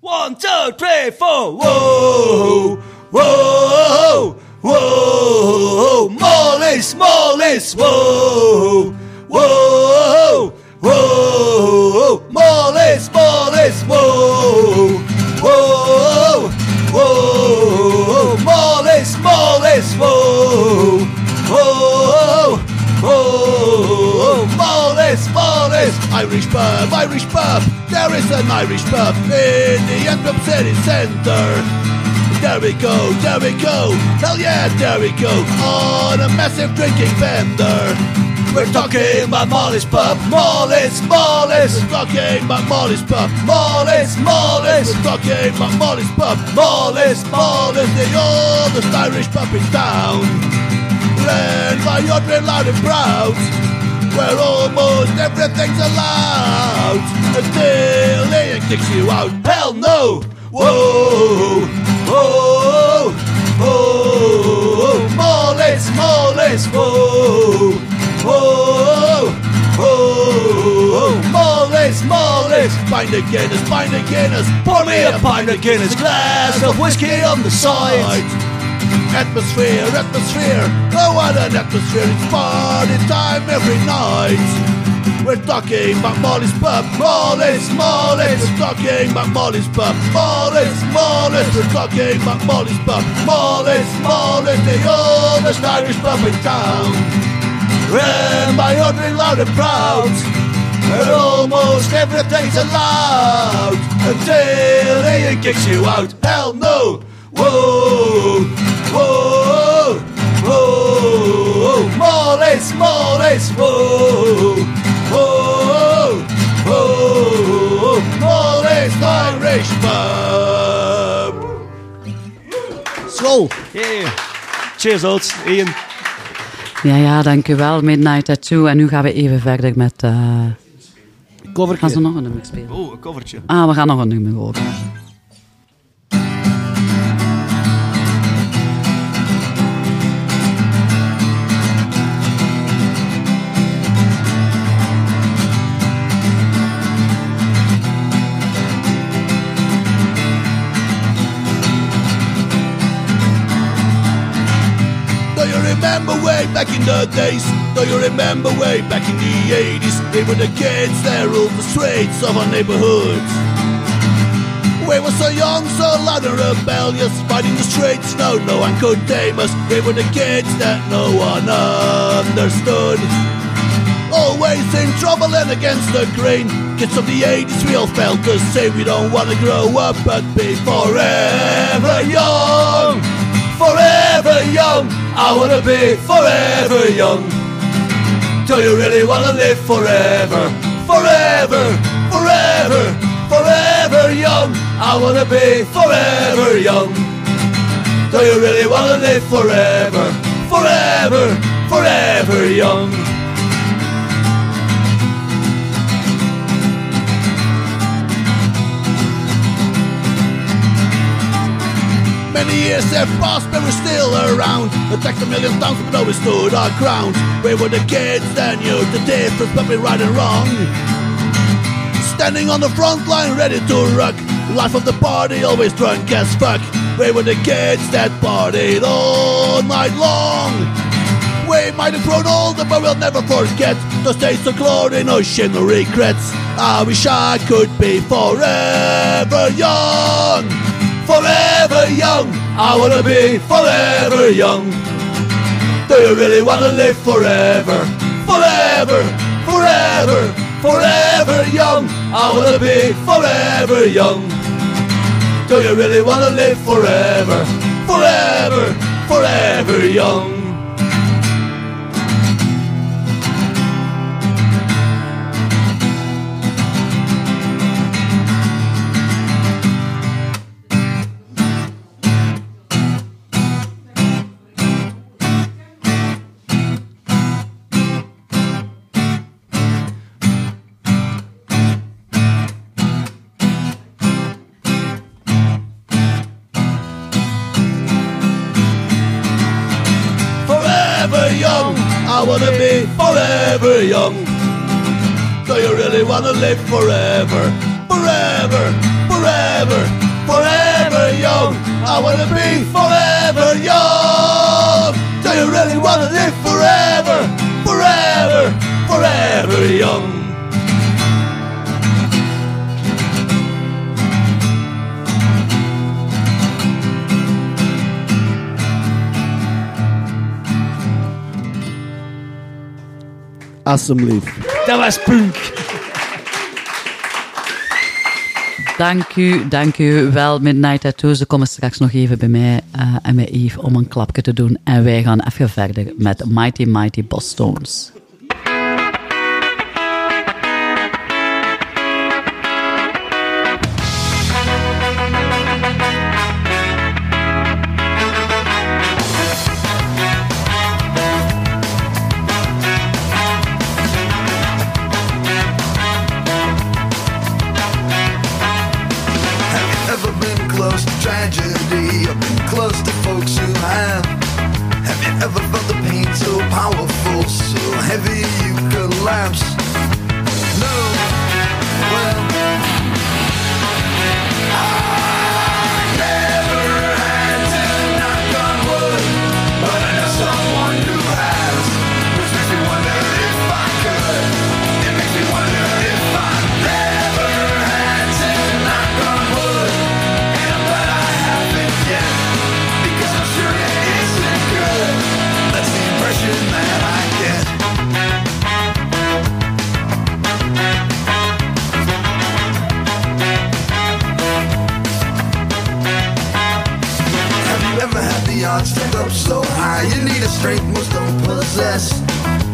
One, two, three, four. Whoa, whoa, whoa. Mollis, Mollis. Whoa, whoa, whoa. Mollis, Mollis. Whoa, whoa, whoa. Mollis, Mollis. Whoa, whoa, whoa. Mollis, Mollis. Irish pub, Irish pub. There is an Irish pub in the Antwerp city centre. There we go, there we go. Hell yeah, there we go. On a massive drinking bender. We're talking about Molly's pub, Molly's, Molly's. We're talking about Molly's pub, Molly's, Molly's. We're talking about Molly's pub, Molly's, Molly's. The oldest Irish pub in town. Ran by Audrey loud and proud where almost everything's allowed until Ian kicks you out. Hell no! Whoa, whoa, whoa, Mollis, Mollis, whoa, whoa, whoa, Mollis, Mollis. Find a Guinness, find a Guinness, pour me a pint of Guinness, glass of whiskey on the side. Atmosphere, atmosphere, oh what an atmosphere, it's party time every night. We're talking about Molly's pub, Molly's, Molly's. We're talking about Molly's pub, Molly's, Molly's. We're talking about Molly's pub, Molly's, Molly's. The oldest Irish pub in town. Ran by ordering loud and proud. And almost everything's allowed until Ian kicks you out. Hell no! Whoa! Whoa! Whoa! Molly's, Molly's, whoa! Whoa! Whoa! Molly's Irish pub! School! Yeah. Cheers, Oats. Ian. Ja, ja, dankjewel. Midnight Tattoo. En nu gaan we even verder met... eh Covertje. Gaan ze nog een nummer spelen? Oh, een covertje. Ah, we gaan nog een nummer horen. Back in the days? Do you remember way back in the 80s? We were the kids that ruled the streets of our neighborhoods. We were so young, so loud and rebellious, fighting the streets, no, no one could tame us. We were the kids that no one understood. Always in trouble and against the grain. Kids of the 80s, we all felt the same. We don't wanna grow up, but be forever young. Forever young. I wanna be forever young. Do you really wanna live forever? Forever, forever, forever young. I wanna be forever young. Do you really wanna live forever? Forever, forever young. Many years have passed, but we're still around. Attacked a million times, but always stood our ground. We were the kids that knew the difference between right and wrong. Standing on the front line, ready to rock. Life of the party, always drunk as fuck. We were the kids that partied all night long. We might have grown older, but we'll never forget those days of glory, no shame, no regrets. I wish I could be forever young, forever young. I wanna be forever young. Do you really wanna live forever, forever, forever, forever young? I wanna be forever young. Do you really wanna live forever, forever, forever young? Forever young. Do you really wanna live forever? Forever, forever, forever young. I wanna be forever young. Do you really wanna live forever? Forever, forever young. Alsjeblieft. Dat was punk. Dank u, dank u wel, Midnight Tattoo. Ze komen straks nog even bij mij eh, en bij Yves om een klapje te doen. En wij gaan even verder met Mighty Mighty Boss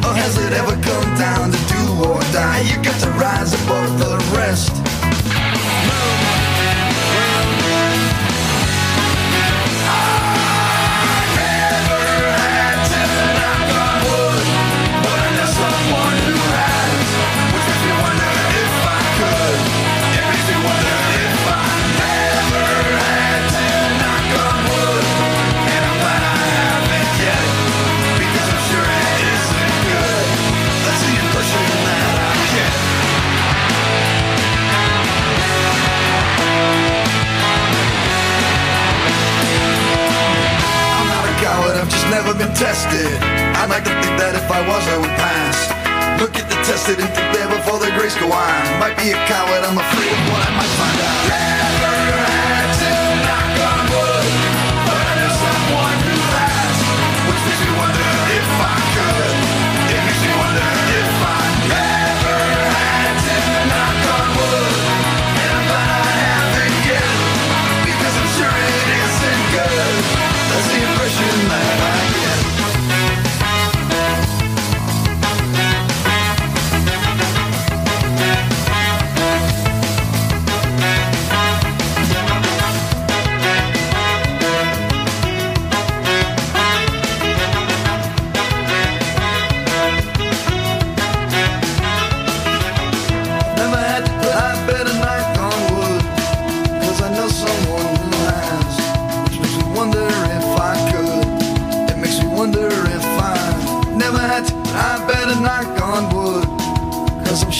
Or has it ever come down to do or die? You got to rise above the rest. Tested. I'd like to think that if I was, I would pass. Look at the tested and think there before the grace go on. Might be a coward, I'm afraid of what I might find out.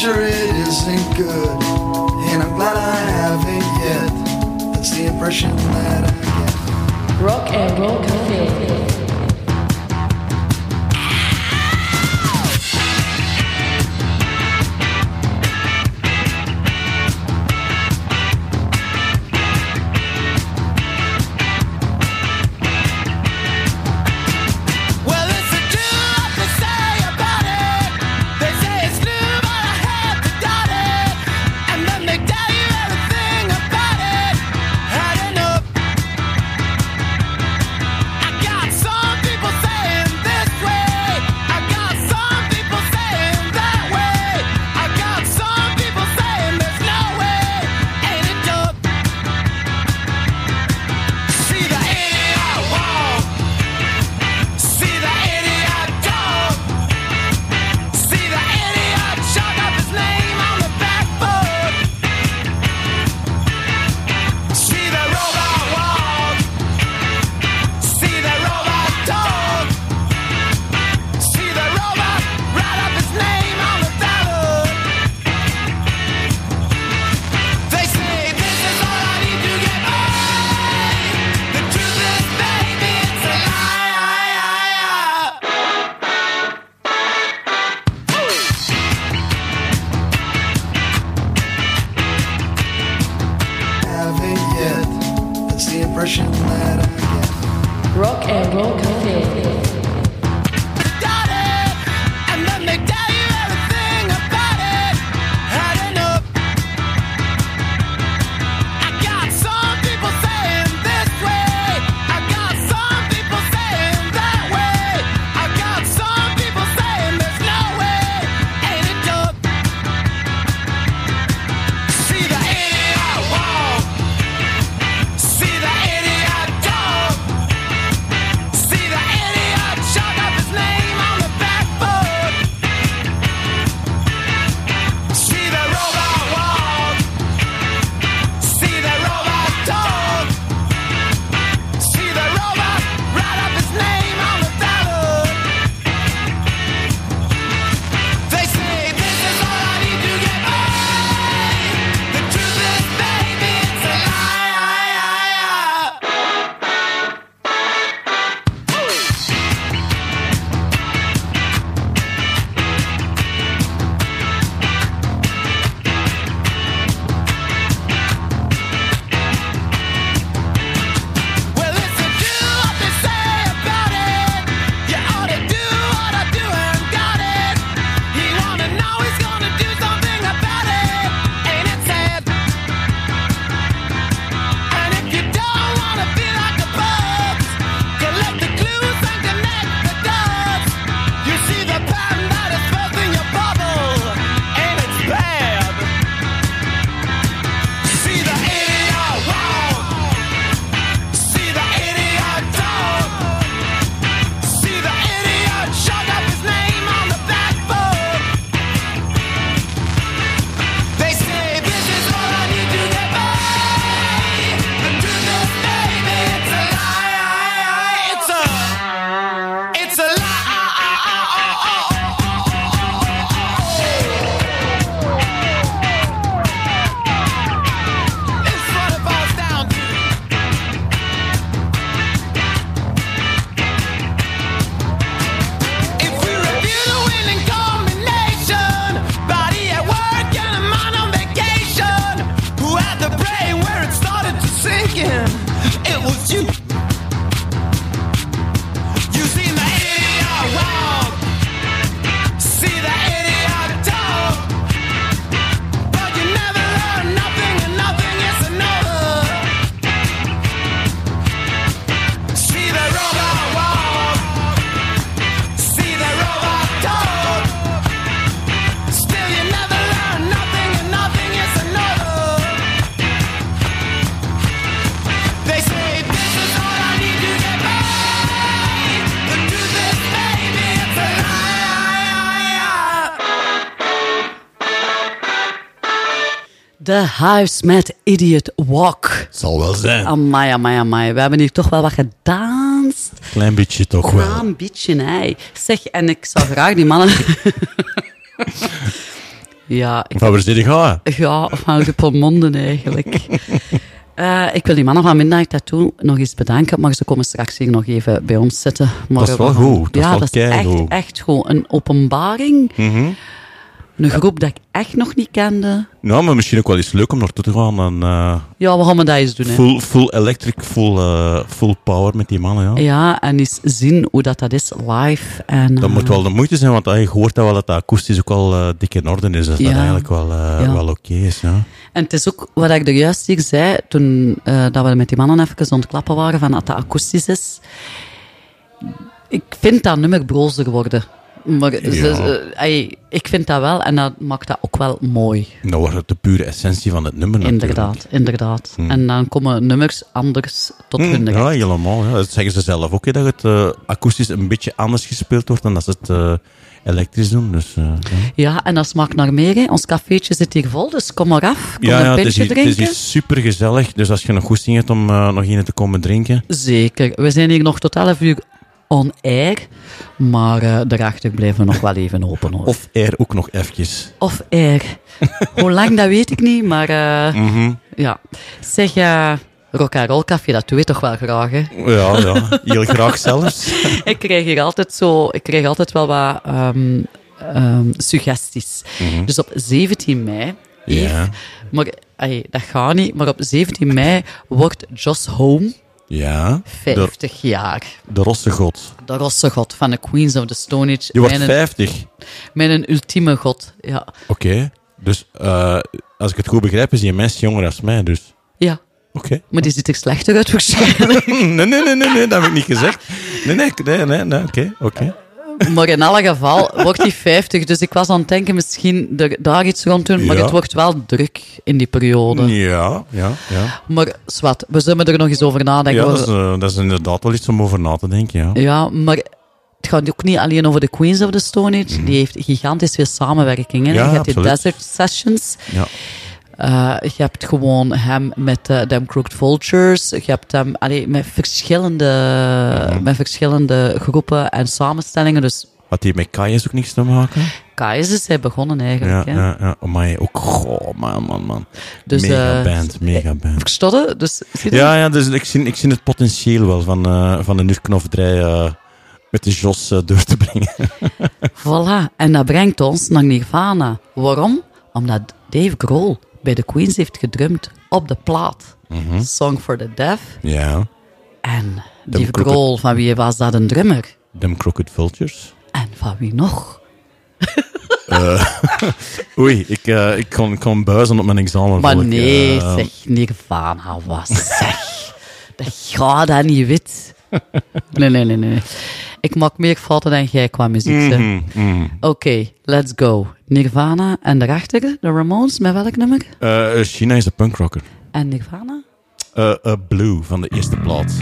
Sure it isn't good. And I'm glad I haven't yet. That's the impression that I get. Rock and Roll Cafe. House met Idiot Walk. Zal wel zijn. Amai, amai, amai. We hebben hier toch wel wat gedanst. Klein beetje toch wel. Een beetje, hè. Zeg, en ik zou graag die mannen... ja, ik Van waar zit je gaan? Ja, van Ruppelmonde eigenlijk. Eh, ik wil die mannen van Midnight Tattoo nog eens bedanken, maar ze komen straks hier nog even bij ons zitten. Maar Dat is wel goed, dat is ja, wel dat is echt, echt gewoon een openbaring. Mhm. Een groep dat ik echt nog niet kende. Nou, maar misschien ook wel eens leuk om naartoe te gaan. En, eh, Ja, we gaan we dat eens doen. Hè. full, full electric, full, eh, full power met die mannen. Ja. Ja, en eens zien hoe dat, dat is live. En, Dat eh, moet wel de moeite zijn, want eh, je hoort dat wel dat de akoestisch ook al eh, dik in orde is. Dat Ja. eigenlijk wel, eh, Ja. wel oké is. Ja. En het is ook wat ik er juist hier zei, toen eh, dat we met die mannen even aan het klappen waren van dat dat akoestisch is. Ik vind dat nummer brozer worden. Maar Ja. ey, ik vind dat wel en dat maakt dat ook wel mooi. Dat wordt het de pure essentie van het nummer natuurlijk. Inderdaad, inderdaad. Hmm. En dan komen nummers anders tot Hmm, hun recht. ja, helemaal. Ja. Dat zeggen ze zelf ook, hè, dat het eh, akoestisch een beetje anders gespeeld wordt dan dat ze het eh, elektrisch doen. Dus, eh, ja. En dat smaakt naar meer. Hè. Ons cafeetje zit hier vol, dus kom maar af. Kom Ja, een ja, het is, pintje hier, het is drinken. hier super gezellig. Dus als je nog goesting hebt om nog een te komen drinken. Zeker. We zijn hier nog tot 11 uur on air, maar eh daarachter blijven we nog wel even open. Hoor. Of er ook nog eventjes. Of air. Hoe lang, dat weet ik niet, maar Mhm. ja. Zeg, eh rock and roll café, dat doe je toch wel graag, hè? Ja, ja, heel graag zelfs. ik krijg hier altijd zo, ik krijg altijd wel wat ehm, ehm, suggesties. Mhm. Dus op 17 mei, Ja. maar dat gaat niet, maar op 17 mei wordt Joss Home Ja. 50 jaar. De, de rosse god. De rosse god van de Queens of the Stone Age. Die wordt Mijn- 50. Mijn ultieme god, ja. Oké. Dus eh, als ik het goed begrijp, is die een mens jonger als mij. Dus. Ja. Oké. Maar die ziet er slechter uit waarschijnlijk. nee, nee, nee, nee, nee, dat heb ik niet gezegd. Nee, nee, nee, nee, nee oké, oké. Maar in alle geval wordt hij 50. Dus ik was aan het denken misschien er, daar iets rond doen. Maar Ja. het wordt wel druk in die periode. Ja, ja, ja. Maar zwart, we zullen er nog eens over nadenken. Ja, dat is, eh, dat is inderdaad wel iets om over na te denken, ja. Ja, maar het gaat ook niet alleen over de Queens of the Stone Age. Mhm. Die heeft gigantisch veel samenwerkingen. Ja, je hebt. Desert Sessions. Ja. Eh, je hebt gewoon hem met Them Crooked Vultures. Je hebt hem allee, met, verschillende, Mhm. met verschillende groepen en samenstellingen. Dus Had die met Kaius ook niks te maken? Kais is hij begonnen Ja, eigenlijk. hè. ja, ja. Oh, maar ook, goh, man, man, man. Dus, mega eh, band, mega band. Verstodde? Dus, Ja, ja, dus ik zie, ik zie het potentieel wel van, eh van een uurknofdraai eh met de Jos door te brengen. Voilà. En dat brengt ons naar Nirvana. Waarom? Omdat Dave Grohl bij de Queens heeft gedrumd op de plaat. Mhm. Song for the Deaf. Ja. En Crooked- Grohl, van wie was dat een drummer? Them Crooked Vultures. En van wie nog? Eh, oei, ik, eh, ik, kon, kon buizen op mijn examen. Maar volk, nee, eh. zeg, Nirvana was zeg. dat gaat dat niet wit. Nee, nee, nee, nee. Ik maak meer fouten dan jij qua muziek. Mhm, mhm. Oké, let's go. Nirvana en daarachter de Ramones, met welk nummer? Eh, China is een punkrocker. En Nirvana? Eh, Blue van de eerste plaat.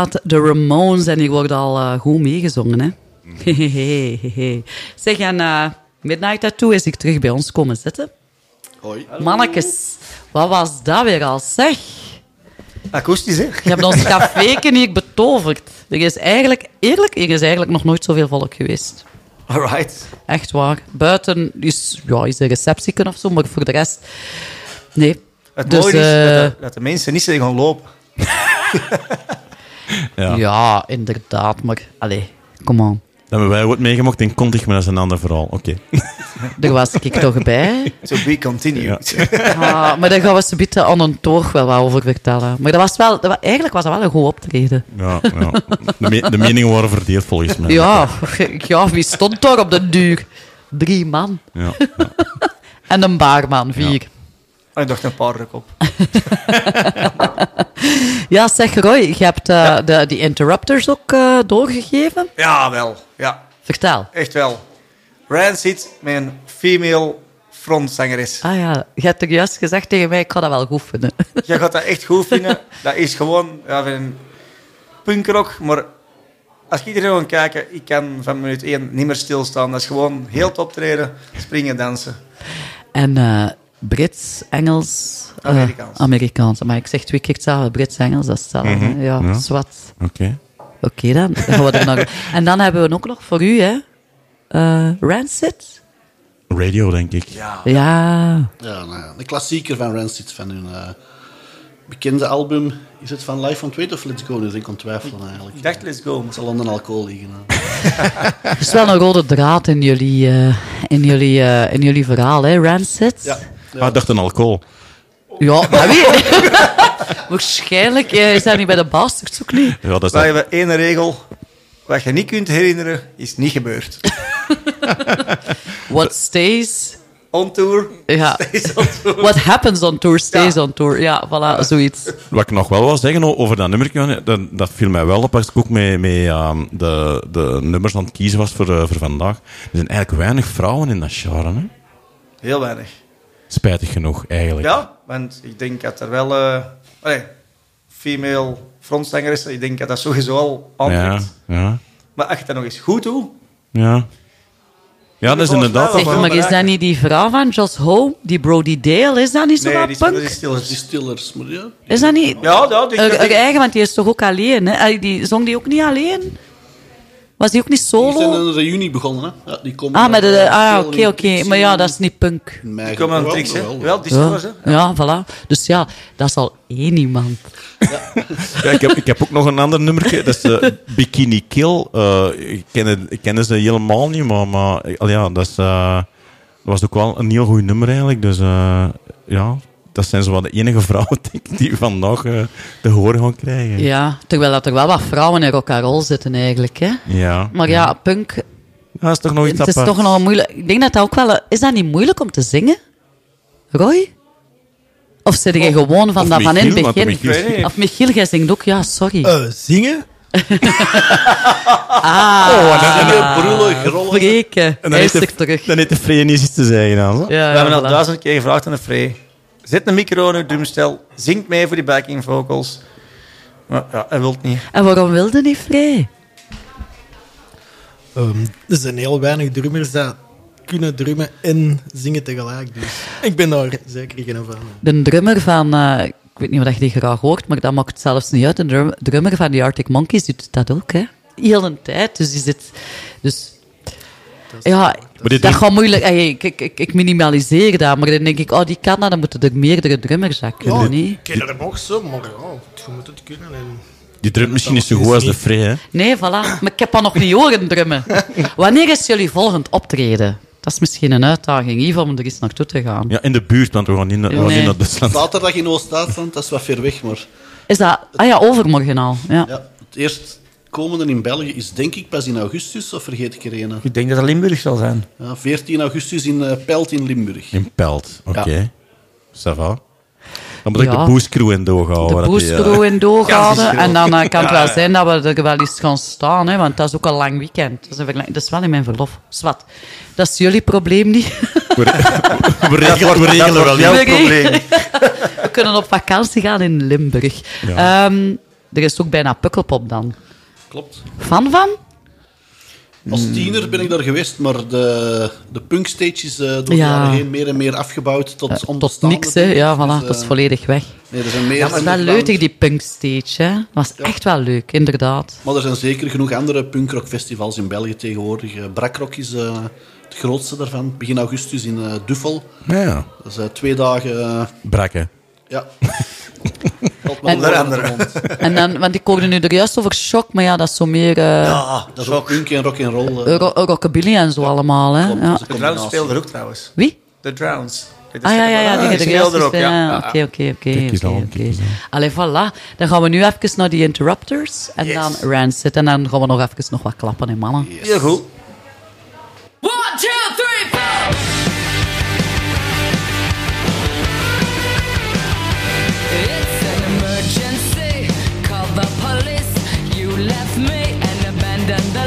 Inderdaad, de Ramones. En die wordt al eh, goed meegezongen, hè? Hehehe. zeg, en eh, Midnight Tattoo is ik terug bij ons komen zitten. Hoi. Mannekes, wat was dat weer al? Zeg, Akoestisch, hè? je hebt ons caféken hier betoverd. Er is eigenlijk, eerlijk, er is eigenlijk nog nooit zoveel volk geweest. Alright. Echt waar. Buiten is, ja, is een receptieken of zo, maar voor de rest... Nee. Het Dus, mooie is eh, dat, de, dat de mensen niet zijn gaan lopen. Ja. Ja. inderdaad, maar... Allee, come on. Dat hebben wij ooit meegemaakt in Contig, maar dat is een ander verhaal. Oké. Daar was ik toch bij. To be continued. Ah, maar daar gaan we ze bieden aan een toog wel wat over vertellen. Maar dat was wel, dat eigenlijk was dat wel een goed optreden. Ja, ja. De, me- de meningen waren verdeeld volgens mij. Ja, ja, wie stond daar op de duur? Drie man. Ja. En een baarman, vier. Ik dacht een paar ruk op. Ja, zeg Roy, je hebt eh, de, die interrupters ook eh, doorgegeven. Ja, wel. Ja, Vertel. echt wel. Rancid met een female frontzangeres. Ah ja, je hebt er juist gezegd tegen mij, ik ga dat wel goed vinden. Je gaat dat echt goed vinden. Dat is gewoon ja, een punkrock, maar als je iedereen wil kijken, ik kan van minuut 1 niet meer stilstaan. Dat is gewoon heel top treden, springen, dansen. En eh, Brits, Engels, eh, Amerikaans. Amerikaans. Maar ik zeg twee keer hetzelfde, Brits, Engels, dat is hetzelfde. Mhm. Ja, ja. zwart. Oké. Oké dan, dan gaan we er nog... En dan hebben we ook nog voor u, hè, eh, Rancid. Radio, denk ik. Ja. Ja. Ja, nou ja, de klassieker van Rancid, van hun eh, bekende album. Is het van Live on Tweet of Let's Go? Ben ik twijfelen eigenlijk. Ik dacht, let's go. Het zal onder alcohol liggen. Er is wel een rode draad in jullie, eh, in jullie, eh, in jullie verhaal, hè, Rancid. Ja. Ah, ik dacht een alcohol. Ja, dat weet Waarschijnlijk eh, is dat niet bij de bastards ook niet. Ja, dat is dat. hebben één regel. Wat je niet kunt herinneren, is niet gebeurd. What stays... On tour, Ja. stays on tour. What happens on tour stays Ja. on tour. Ja, voilà, zoiets. Wat ik nog wel wil zeggen o- over dat nummer, dat, dat viel mij wel op als ik ook met, met ehm, de, de nummers aan het kiezen was voor, eh, voor vandaag. Er zijn eigenlijk weinig vrouwen in dat genre, hè? Heel weinig. Spijtig genoeg, eigenlijk. Ja, want ik denk dat er wel... eh allee, female frontzangeres, ik denk dat dat sowieso al ja, aantrekt. ja. Maar als je dat nog eens goed doet... Ja, ja dat is inderdaad... Zeg, maar is dat niet die vrouw van Joss Home, die Brody Dale? Is dat niet zo Nee, die, punk? dat is stillers. Die stillers, maar ja. Is dat niet... Ja, ja die, die- eigen, want die is toch ook alleen, hè? Die zong die ook niet alleen? Was die ook niet Die zijn solo? een reunie begonnen, hè? Ja, die komen Ah, met de, eh, ah oké, in oké. Maar ja, en- dat is niet punk. Mij Die komen aan wel, hè? die Ja, hè? ja, voilà. Dus ja, dat is al één iemand. Ja, ik, heb, ik heb ook nog een ander nummertje. Dat is eh, Bikini Kill. Eh, ik, ken ik ken ze helemaal niet, maar, maar eh, ja, dat, is, eh, dat was ook wel een heel goed nummer eigenlijk. Dus eh, ja, dat zijn zo wat de enige vrouwen denk ik, die vandaag eh, te horen gaan krijgen. Ja, terwijl dat er wel wat vrouwen in rock and roll zitten eigenlijk, hè. Ja. Maar ja, punk, Dat is toch nog iets het is toch nog moeilijk. Ik denk dat dat ook wel... Is dat niet moeilijk om te zingen? Roy? Of zit je gewoon van, dat van in het begin? Michiel. Of Michiel, jij zingt ook? Ja, sorry. Eh, zingen? ah, Oh, en dan- Zingen, brullen, grollen. Spreken. En dan heeft, de, terug. dan heeft de Free niet iets te zeggen. Dan, zo. Ja, We ja, hebben al duizend keer gevraagd aan de Frey. Zet een micro in uw drumstel, zingt mee voor die backing vocals. Maar ja, hij wil niet. En waarom wilde niet vrij? Ehm, er zijn heel weinig drummers dat kunnen drummen en zingen tegelijk. Dus ik ben daar zeker geen van. De drummer van... eh, ik weet niet of je die graag hoort, maar dat maakt zelfs niet uit. De drum- drummer van de Arctic Monkeys doet dat ook, hè. Heel een tijd. Dus die zit... Dus... Ja, dit dat doet- gaat moeilijk. Ik, ik, ik, ik minimaliseer dat, maar dan denk ik, oh, die kan dat, dan moeten er meerdere drummers dat kunnen, Ja, niet? ik ken er nog zo, maar ja, je moet het kunnen. En... Die drumt misschien niet zo goed als de Free, hè? Nee, voilà. Maar ik heb dat nog niet horen drummen. Wanneer is jullie volgend optreden? Dat is misschien een uitdaging, Yves, om er eens naartoe te gaan. Ja, in de buurt, want we gaan niet, naar- Nee. niet naar Duitsland. Zaterdag in Oost-Duitsland, dat is wat ver weg, maar... Is dat... Ah ja, overmorgen al. Ja. Ja, het eerst komende in België is denk ik pas in augustus, of vergeet ik er een? Ik denk dat het Limburg zal zijn. Ja, 14 augustus in eh, Pelt in Limburg. In Pelt, oké. Ja. Ça va. Dan moet ik Ja. de Boost Crew in doorhouden. De dat eh, boostcrew in is En dan eh, kan het wel zijn dat we er wel eens gaan staan, hè, want dat is ook een lang weekend. Dat is, verlang- dat is wel in mijn verlof. Zwat. Dat is jullie probleem niet. We regelen, we regelen wel jouw We probleem. We kunnen op vakantie gaan in Limburg. Ja. Ehm, er is ook bijna Pukkelpop dan. Klopt. Fan van? Als tiener ben ik daar geweest, maar de, de punkstage is eh, door de Ja. jaren heen meer en meer afgebouwd tot Eh, Tot niks, hè. Ja, voilà, Dus, dat is eh, volledig weg. Nee, er zijn meer Ja, maar wel leuk, die punkstage, hè. Dat was echt wel leuk, inderdaad. Maar er zijn zeker genoeg andere punkrockfestivals in België tegenwoordig. Brakrock is eh, het grootste daarvan. Begin augustus in eh Duffel. Ja, Dat is twee dagen... brakken. ja. En- onder dan, want ik hoorde nu er juist over shock, maar ja, dat is zo meer eh Ja, dat is ook punk en rock'n'roll. eh. ro- rockabilly en zo allemaal, hè. klopt, Ja. dat is De een Drowns combinatie. speelde er ook trouwens. Wie? De Drowns. Dit is Ah ja, ja, ja, Ah, die die er speelde juist er ook, ja. ja. Ja, Oké, oké, oké. Kijk eens oké, aan, oké. kijk eens aan. Allee, voilà. Dan gaan we nu even naar die Interrupters en Yes. dan Rancid. En dan gaan we nog even nog wat klappen, hè, mannen. Heel goed. And abandoned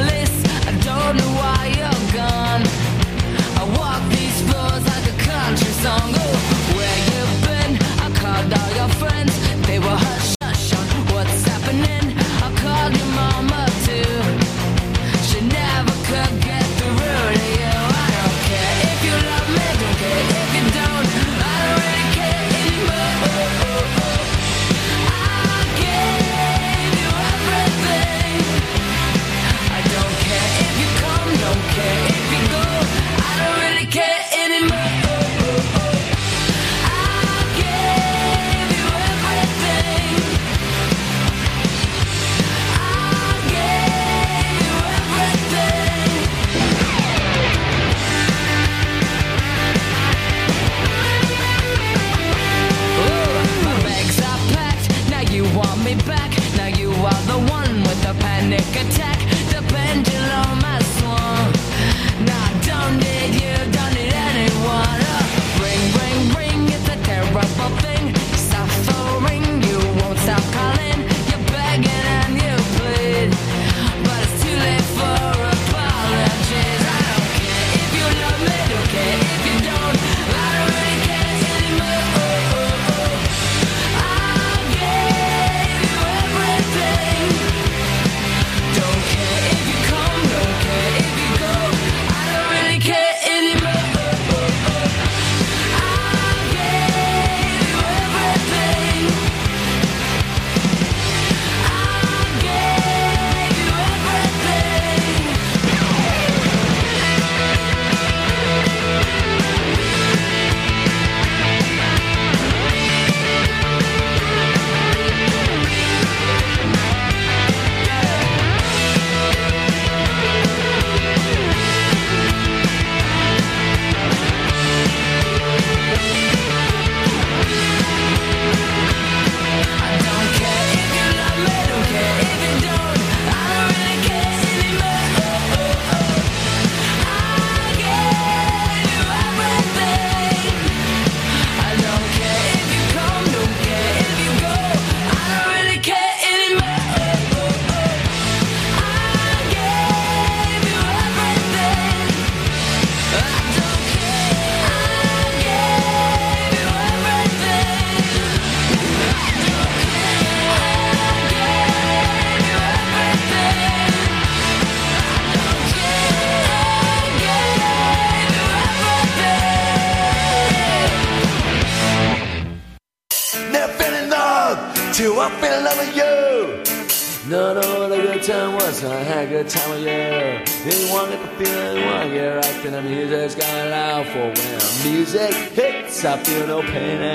I feel no pain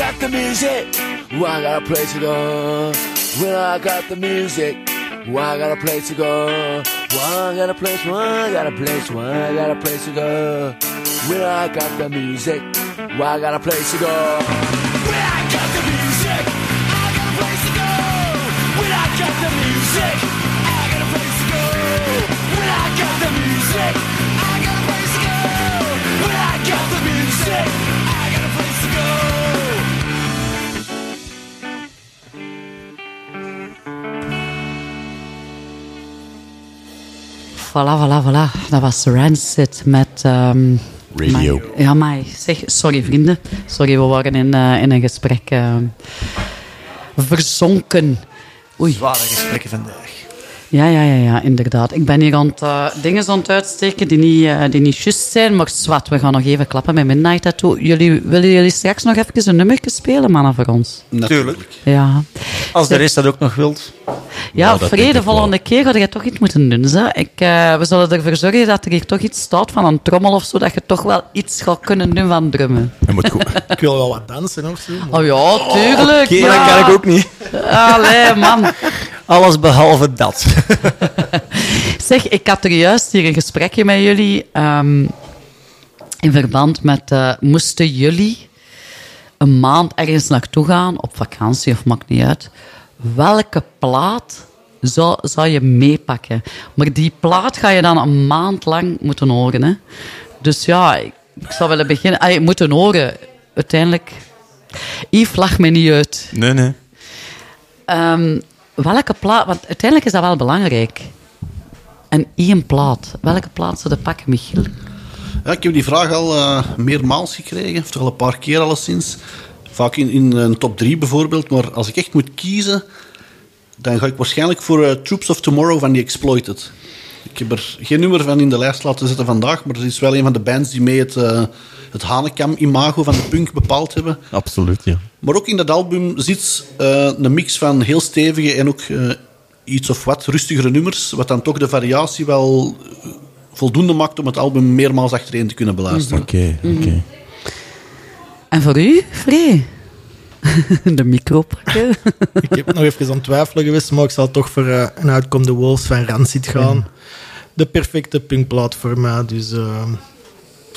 Got the music, well, I got a place to go. When I got the music, well, I got a place to go. Well, I got a place, well, I got a place, well, I got a place to go. When I got the music, well, I got a place to go. Voilà, voilà, voilà. Dat was Rancid met... ehm, Radio. maar- ja, maar zeg, sorry vrienden. Sorry, we waren in, eh, in een gesprek ehm, verzonken. Oei. Zware gesprekken vandaag. Ja, ja, ja, ja, inderdaad. Ik ben hier aan het uh, dingen aan het uitsteken die niet, eh, die niet juist zijn. Maar zwart, we gaan nog even klappen met Midnight Tattoo. Jullie, willen jullie straks nog even een nummertje spelen, mannen, voor ons? Natuurlijk. Ja. Als de rest dat ook nog wilt. Ja, dat vrede, volgende keer ga je toch iets moeten doen. Hè? Ik, eh, we zullen ervoor zorgen dat er hier toch iets staat van een trommel of zo, dat je toch wel iets gaat kunnen doen van drummen. Ik wil wel wat dansen of zo. maar- Oh ja, tuurlijk. Ja. dat kan ik ook niet. Allee, man. Alles behalve dat. Zeg, ik had er juist hier een gesprekje met jullie ehm, in verband met, eh, moesten jullie een maand ergens naartoe gaan, op vakantie of maakt niet uit, welke plaat zou, zou je meepakken? Maar die plaat ga je dan een maand lang moeten horen. Hè? Dus ja, ik, ik zou willen beginnen. Ah, je moeten horen, uiteindelijk. Yves lag me niet uit. Nee, nee. Ehm, welke plaat, want uiteindelijk is dat wel belangrijk. En één plaat. Welke plaat zou je pakken, Michiel? Ik heb die vraag al eh, meermaals gekregen, of toch al een paar keer alleszins. Vaak in, in een top 3 bijvoorbeeld. Maar als ik echt moet kiezen, dan ga ik waarschijnlijk voor eh, Troops of Tomorrow van The Exploited. Ik heb er geen nummer van in de lijst laten zetten vandaag, maar het is wel een van de bands die mee het, eh, het Hanekam-imago van de punk bepaald hebben. Absoluut, ja. Maar ook in dat album zit eh, een mix van heel stevige en ook eh, iets of wat rustigere nummers, wat dan toch de variatie wel eh, voldoende maakt om het album meermaals achtereen te kunnen beluisteren. Oké, oké. En voor u, Free? De micro pakken. Ik heb nog even aan het twijfelen geweest, maar ik zal toch voor een Outcome the Wolves van Rancid gaan. De perfecte punkplaat voor mij. Dus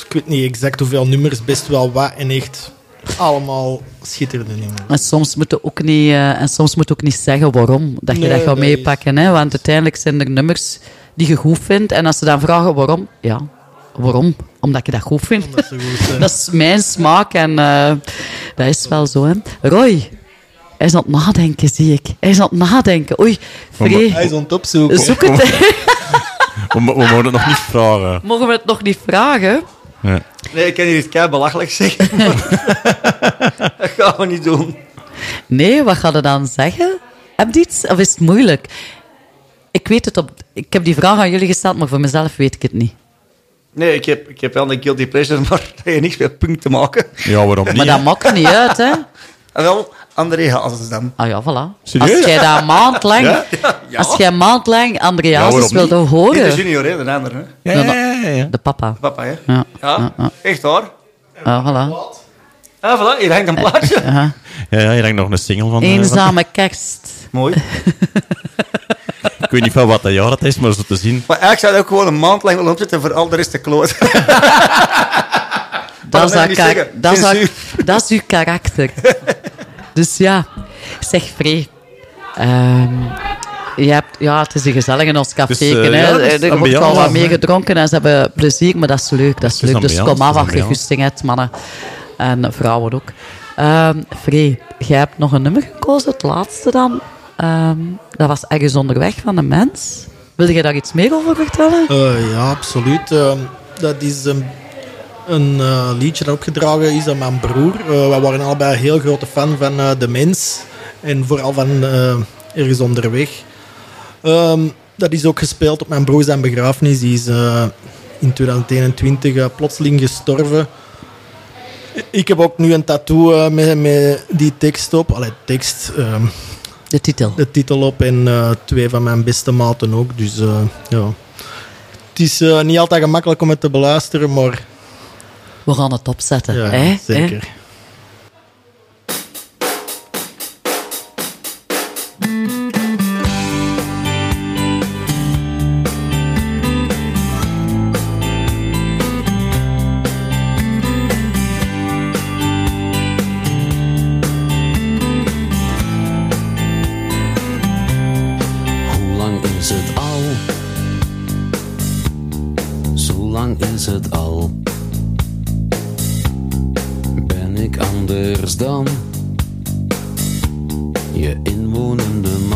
ik weet niet exact hoeveel nummers, best wel wat. En echt allemaal schitterende nummers. En soms moet je ook niet, eh, en soms moet je ook niet zeggen waarom dat je Nee, dat gaat meepakken. Hè? Want uiteindelijk zijn er nummers die je goed vindt. En als ze dan vragen waarom, ja, waarom? Omdat je dat goed vindt. dat is mijn smaak en eh, dat is wel zo. Hè? Roy, hij is aan het nadenken, zie ik. Hij is aan het nadenken. Oei, Free. Hij is aan het opzoeken. Zoek het. We mogen het nog niet vragen. Mogen we het nog niet vragen? Ja. Nee, ik kan hier iets kei belachelijk zeggen. dat gaan we niet doen. Nee, wat ga je dan zeggen? Heb je iets? Of is het moeilijk? Ik weet het op... Ik heb die vraag aan jullie gesteld, maar voor mezelf weet ik het niet. Nee, ik heb, ik heb wel een guilty pleasure, maar dat heeft niks met punk te maken. Ja, waarom niet? Maar dat maakt niet uit, hè? En wel, André Hazes dan. Ah ja, voilà. Serieus? Als jij dat een maand lang... Ja? Ja, ja. Als jij een maand lang Ja, waarom wilde horen... Niet de junior, hè, de ander. Hè? Ja, ja, ja, De papa. Papa, hè? Ja. Ja, echt waar. Ah, voilà. Ah, voilà, hier hangt een plaatje. Ja. Ja, ja, hier hangt nog een single van. eh, Eenzame kerst. Mooi. van- Ik weet niet van wat dat jaar dat is, maar zo te zien. Maar eigenlijk zou je ook gewoon een maand lang willen opzetten voor al de rest te kloot. Dat is, dat, ik dat, is dat, Censuur. dat is uw karakter. dus ja, zeg Free. Ehm, je hebt, ja, het is een gezellig in ons café. Dus, hè. ja, er wordt wel ambiance, wat meer hè. gedronken en ze hebben plezier, maar dat is leuk. Dat is leuk. Dus kom af als je goesting hebt, mannen. En vrouwen ook. Ehm Free, jij hebt nog een nummer gekozen, het laatste dan. Ehm, dat was Ergens onderweg van een mens. Wil je daar iets meer over vertellen? Eh, ja, absoluut. Ehm, dat is een, een eh, liedje dat opgedragen is aan mijn broer. Eh wij waren allebei heel grote fan van eh, De Mens. En vooral van eh, Ergens Onderweg. Ehm, dat is ook gespeeld op mijn broer zijn begrafenis. Die is eh, in 2021 eh, plotseling gestorven. Ik heb ook nu een tattoo eh, met, met die tekst op. Allee, tekst... ehm, de titel. De titel op en twee van mijn beste maten ook. Dus ja. Het is niet altijd gemakkelijk om het te beluisteren, maar... We gaan het opzetten. Ja, hè? zeker. Hè? Is het al? Zo lang is het al. Ben ik anders dan je inwonende man?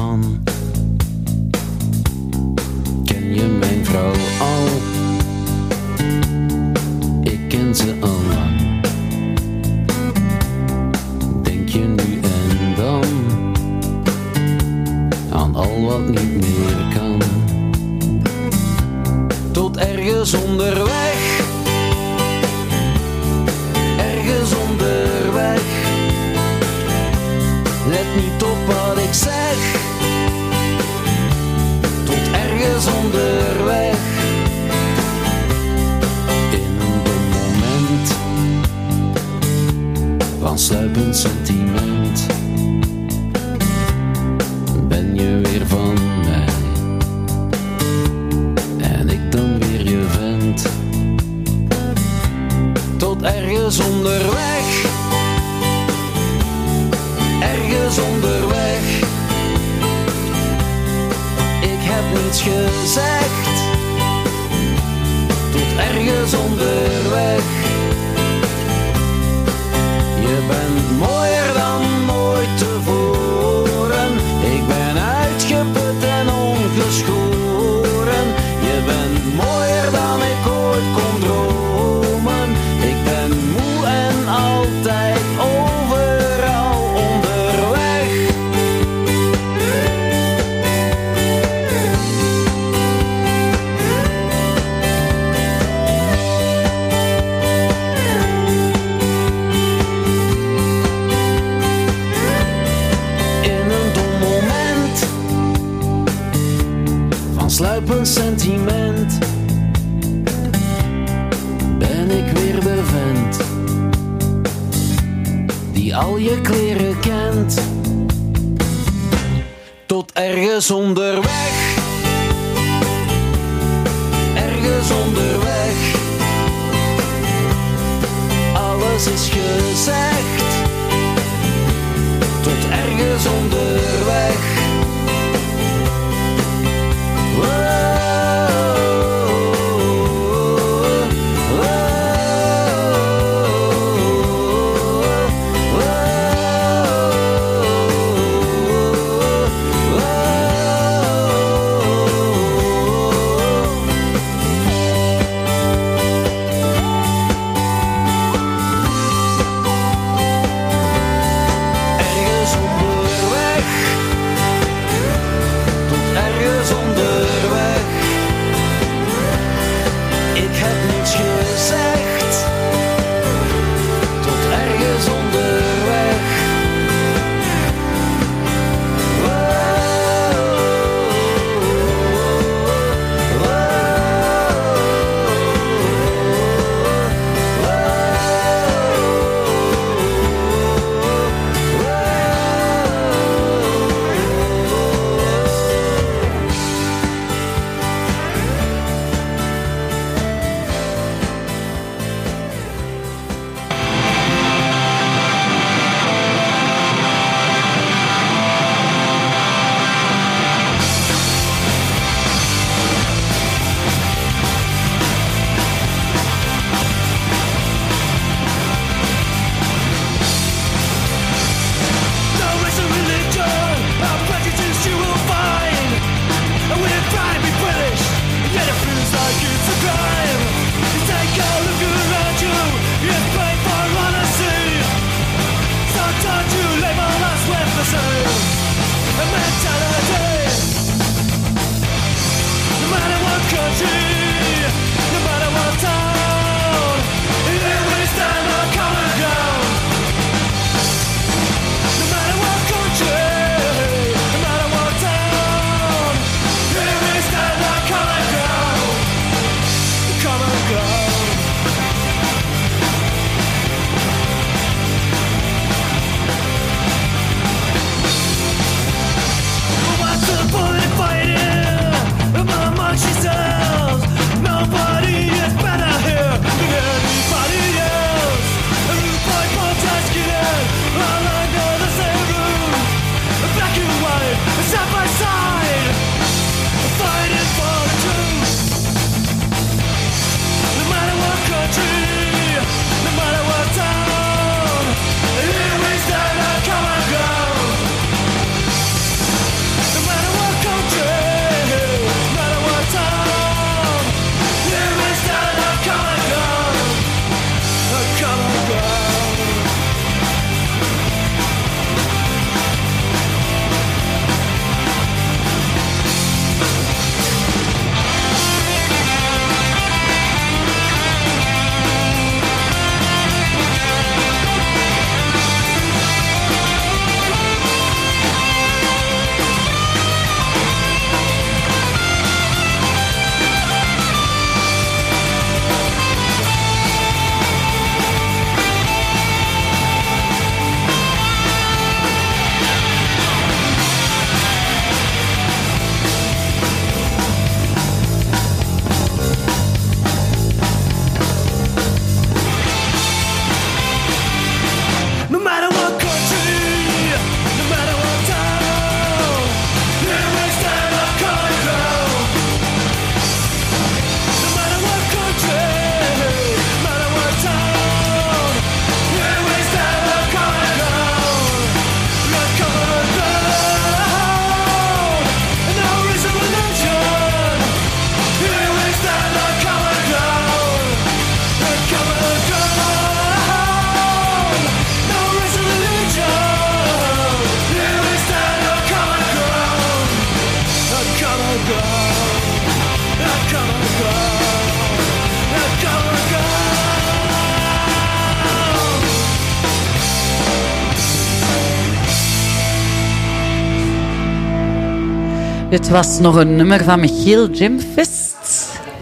Dit was nog een nummer van Michiel Jimfist.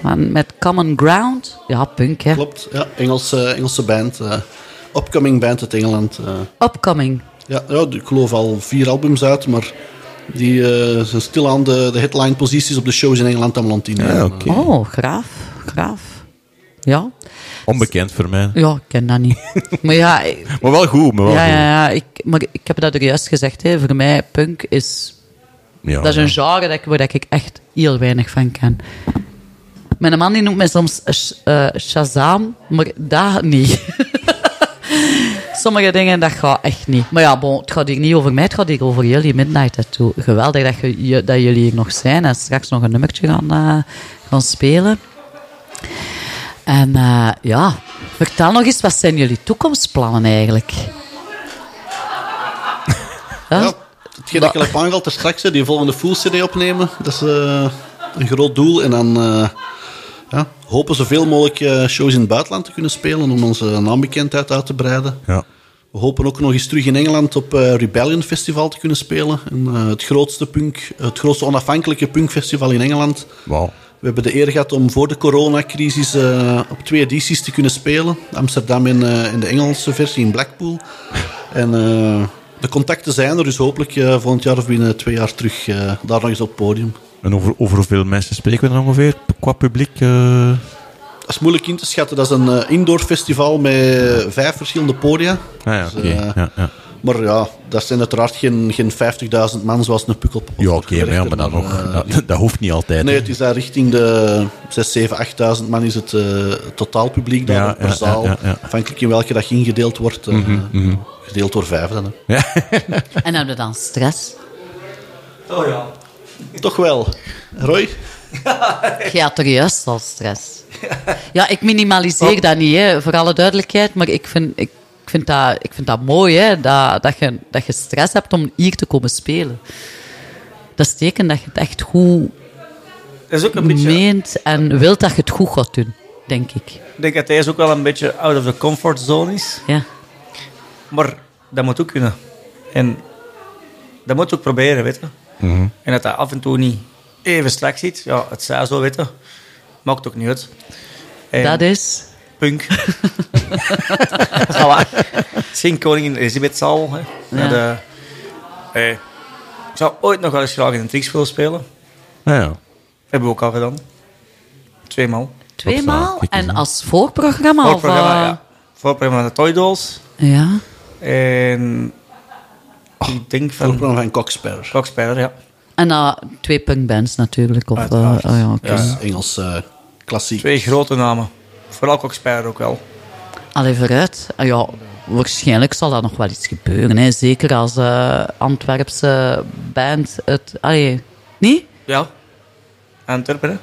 van- Met Common Ground. Ja, punk, hè. Klopt, ja. Engelse, Engelse band. eh, upcoming band uit Engeland. eh. Upcoming. Ja, ja, ik geloof al vier albums uit, maar die eh, zijn stilaan de, de headline-posities op de shows in Engeland aan land in. Ja, oké. Oh, graaf. Graaf. Ja. Onbekend voor mij. Ja, ik ken dat niet. maar ja... ik- Maar wel goed, maar wel ja, goed. ja, ja. Ik, maar ik heb dat er juist gezegd. Hè. Voor mij, punk is... Ja, dat is een genre dat waar ik echt heel weinig van ken. Mijn man die noemt mij soms eh, Shazam, maar dat niet. Sommige dingen, dat gaat echt niet. Maar ja, bon, het gaat hier niet over mij, het gaat hier over jullie Midnight Tattoo. Geweldig dat, je, dat jullie hier nog zijn en straks nog een nummertje gaan, eh, gaan spelen. En eh, ja, vertel nog eens, wat zijn jullie toekomstplannen eigenlijk? Ja? Hetgeen dat ik heb aangehaald er straks, die volgende full CD opnemen, dat is eh, een groot doel. En dan, eh, ja, hopen zoveel mogelijk eh, shows in het buitenland te kunnen spelen om onze naambekendheid uit te breiden. Ja. We hopen ook nog eens terug in Engeland op Rebellion Festival te kunnen spelen. En, het, grootste punk, het grootste onafhankelijke punkfestival in Engeland. We hebben de eer gehad om voor de coronacrisis eh, op twee edities te kunnen spelen. Amsterdam in, in de Engelse versie in Blackpool. En de contacten zijn er, dus hopelijk eh, volgend jaar of binnen twee jaar terug eh, daar nog eens op het podium. En over, over hoeveel mensen spreken we dan ongeveer qua publiek? eh? Dat is moeilijk in te schatten. Dat is een indoor festival met vijf verschillende podia. Ah ja, Dus, ja, ja. Maar ja, dat zijn uiteraard geen, geen 50.000 man zoals een Pukkelpop. ja oké, maar, ja, maar dan nog, dat, dat hoeft niet altijd. Nee, hè. het is daar richting de 6, 7, 8.000 man is het eh, totaalpubliek daar Ja, per ja, zaal. ja, ja. Afhankelijk in welke dag je ingedeeld wordt. eh, Mhm, mhm. Gedeeld door vijf dan. Hè. En hebben we dan stress? Oh ja. Toch wel. Roy? Je had er juist al stress. Ja, ik minimaliseer dat niet, hè, voor alle duidelijkheid. Maar ik vind, ik, ik vind, dat, ik vind dat mooi, hè, dat, dat, je, dat je stress hebt om hier te komen spelen. Dat is teken dat je het echt goed Dat is ook een beetje... meent en wilt dat je het goed gaat doen, denk ik. Ik denk dat hij ook wel een beetje out of the comfort zone is. Ja. Maar dat moet ook kunnen. En dat moet je ook proberen, weet je. Mhm. En dat dat af en toe niet even slecht ziet. Ja, het zij zo, weet je. Maakt ook niet uit. En Dat is... Punk. voilà. Het is geen koningin Elisabethzaal. Hè. Ja. Dat, eh, eh, ik zou ooit nog wel eens graag in een trickspel spelen. Ja. Hebben we ook al gedaan. Tweemaal. Tweemaal? En als voorprogramma? Of, Voorprogramma, eh, ja. Voorprogramma van de Toy Dolls. ja. En ik denk van... Voorprogramma van Coxsparrow. Coxsparrow, ja. En uh, twee punkbands natuurlijk. Of, eh, Uiteraard. oh ja, oké. Dat is Engels klassiek. Twee grote namen. Vooral Coxsparrow ook wel. Allee, vooruit. Ah, ja, waarschijnlijk zal dat nog wel iets gebeuren. Hè. Zeker als eh, Antwerpse band het... Allee, niet? Ja. Antwerpen, hè.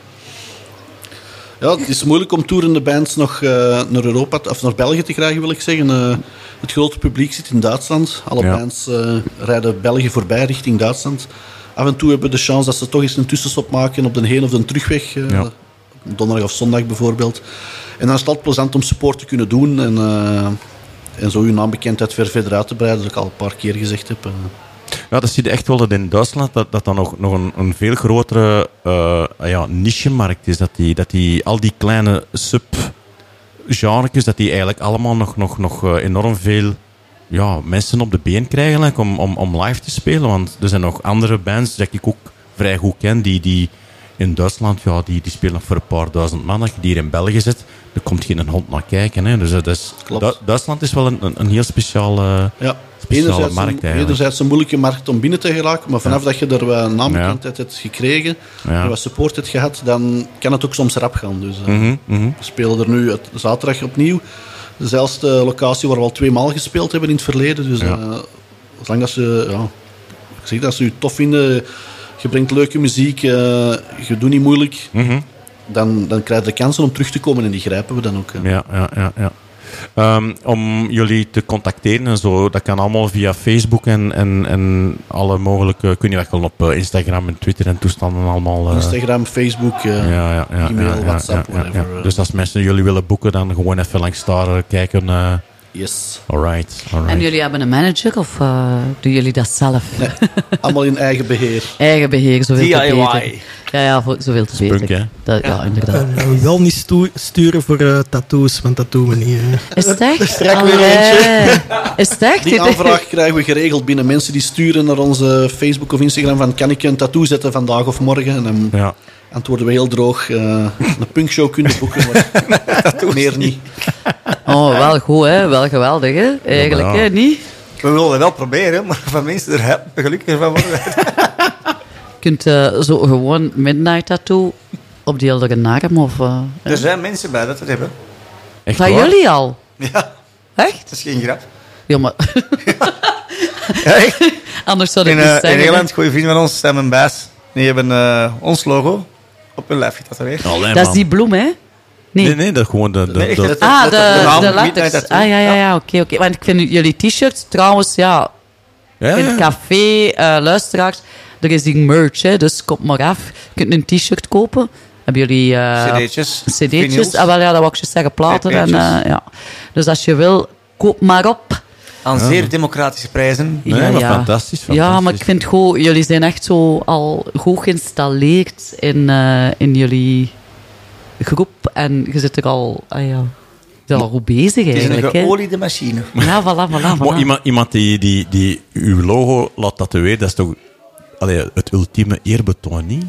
Ja, het is moeilijk om toerende bands nog eh, naar Europa, of naar België te krijgen, wil ik zeggen. Eh, het grote publiek zit in Duitsland. Alle Ja. bands eh, rijden België voorbij richting Duitsland. Af en toe hebben we de chance dat ze toch eens een tussenstop maken op de heen- of de terugweg. eh, Ja. Donderdag of zondag bijvoorbeeld. En dan is het altijd plezant om support te kunnen doen. En, eh, en zo uw naambekendheid ver verder uit te breiden, zoals ik al een paar keer gezegd heb. eh. Ja, dat zie je echt wel dat in Duitsland dat, dat dan nog, nog een, een veel grotere eh, ja, niche-markt is. Dat die, dat die al die kleine sub-genres, dat die eigenlijk allemaal nog, nog, nog enorm veel ja, mensen op de been krijgen om, om, om live te spelen. Want er zijn nog andere bands die ik ook vrij goed ken, die, die in Duitsland, ja, die, die spelen nog voor een paar duizend man. Als je die hier in België zit, er komt geen hond naar kijken. Hè. Dus dat is. Du- Duitsland is wel een, een, een heel speciale, Ja, speciale enerzijds, markt een, enerzijds een moeilijke markt om binnen te geraken, maar vanaf dat je er wat naambekendheid hebt gekregen Ja. en wat support hebt gehad, dan kan het ook soms rap gaan. Dus, eh, Mhm, mhm. We spelen er nu het, zaterdag opnieuw. Dezelfde locatie waar we al twee maal gespeeld hebben in het verleden. Dus eh, zolang dat ze, ja, ik zeg dat ze je tof vinden, je brengt leuke muziek, eh, je doet niet moeilijk, Mhm. dan, dan krijg je de kansen om terug te komen en die grijpen we dan ook. Ja, ja, ja. ja. Ehm, om jullie te contacteren en zo, dat kan allemaal via Facebook en, en, en alle mogelijke... Ik weet niet wat je op eh, Instagram en Twitter en toestanden allemaal... eh, Instagram, Facebook, ja, ja, ja, e-mail, WhatsApp, whatever. Dus als mensen jullie willen boeken, dan gewoon even langs daar kijken. Yes. Alright, alright. En jullie hebben een manager of eh, doen jullie dat zelf? Allemaal in eigen beheer. Eigen beheer, zoveel te DIY. beter. Ja, ja, voor, zoveel te beter. Spunk, hè? Dat, ja. inderdaad. En, eh, wel niet stu- sturen voor eh, tattoos, want dat doen we niet. hè. Is het echt? Strak weer Allee. Is het echt? Die aanvraag krijgen we geregeld binnen. Mensen die sturen naar onze Facebook of Instagram van kan ik een tattoo zetten vandaag of morgen? En dan Ja. Antwoorden we heel droog. eh, een punkshow kunnen boeken, maar meer niet. Oh, wel goed, hè? Wel geweldig, hè? Eigenlijk, Ja, maar ja. hè? Niet? We willen het wel proberen, maar van mensen er gelukkiger van worden. Je kunt eh, zo gewoon midnight tattoo op die andere arm of... eh, er zijn mensen bij dat het hebben. Echt van waar? jullie al? Ja, Echt? dat is geen grap. Ja, maar... Ja, echt. Anders zou ik In, niet eh, zeggen. in. Nederland, goede vrienden van ons, Sam en Baas, die hebben eh, ons logo op hun lijf getatoeëerd. Allee, Dat is die bloem, hè? Nee. Nee, nee, dat is gewoon de... de, Nee, echt, de- dat- Ah, dat- de, de de latex. Ah, ja, ja, Ja. ja, oké, oké. Want ik vind jullie t-shirts trouwens, ja, ja, in het ja. café, eh, luisteraars, er is die merch, hè, dus kom maar af. Je kunt een t-shirt kopen. Hebben jullie... eh, CD'tjes, CD'tjes. Ah, wel, ja, dat wou ik je zeggen. Platen. En, eh, ja. Dus als je wil, koop maar op. Aan Ja. zeer democratische prijzen. Nee, maar fantastisch, Ja, fantastisch. maar ik vind goed, jullie zijn echt zo al goed geïnstalleerd in, eh, in jullie groep. En je zit er al, ah ja, je bent al goed bezig Het is een eigenlijk. hè. geoliede machine. Ja, voilà, voilà, iemand, iemand die, die, die uw logo laat tatoeëren, dat is toch allee, het ultieme eerbetoon, niet?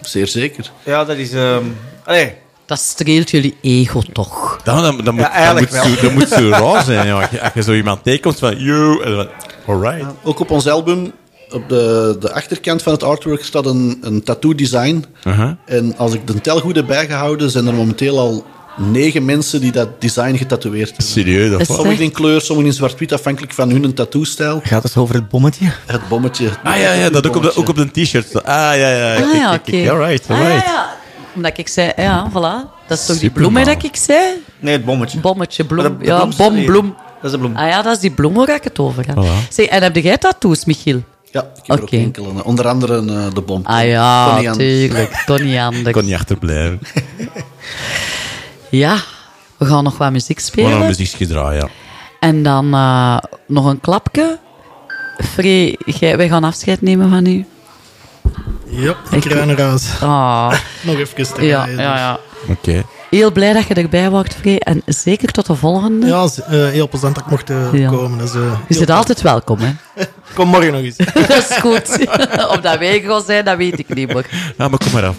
Zeer zeker. Ja, dat is... ehm allee, Dat streelt jullie ego toch? Dan, dan, dan, moet, Ja, eigenlijk dat, moet wel. zo, moet zo raar zijn. Ja. Als, je, als je zo iemand tegenkomt van, yo, en dan, alright. Ook op ons album, op de, de achterkant van het artwork, staat een, een tattoo design. Uh-huh. En als ik de tel goed heb bijgehouden, zijn er momenteel al negen mensen die dat design getatoeëerd hebben. Serieus, dat Sommigen in kleur, sommigen in zwart-wit, afhankelijk van hun tattoo-stijl. gaat het over het bommetje? Het bommetje. Ah ja, ja, dat ook op de, ook op de t-shirt. Ah ja, ja. Ah ja, oké. Alright, Ah, ja, alright. ja. Omdat ik zei, ja, voilà. Dat is toch die bloem dat ik zei? Nee, het bommetje. Bommetje, bloem. Maar de- de ja, bom, bloem. Dat is de bloem. Ah ja, dat is die bloem waar ik het over ga. Voilà. Zeg, en heb jij tattoos, Michiel? Ja, ik heb er ook enkele. Onder andere eh, de bom. Ah ja, Kon tuurlijk. Kon niet anders. kon niet achterblijven. Ja, we gaan nog wat muziek We spelen. gaan een muziekje draaien, ja. En dan eh, nog een klapje. Free, wij gaan afscheid nemen van u. Ja, ik naar huis. Ah, Nog even te ja, rijden, ja, dus. ja. Oké. Heel blij dat je erbij wacht, Free. En zeker tot de volgende. Ja, is, eh, heel plezant dat ik mocht eh, Ja. komen. Dus, eh, Je zit altijd welkom, hè. Kom morgen nog eens. dat is goed. of dat wij gaan zijn, dat weet ik niet, maar... Ja, maar kom maar af.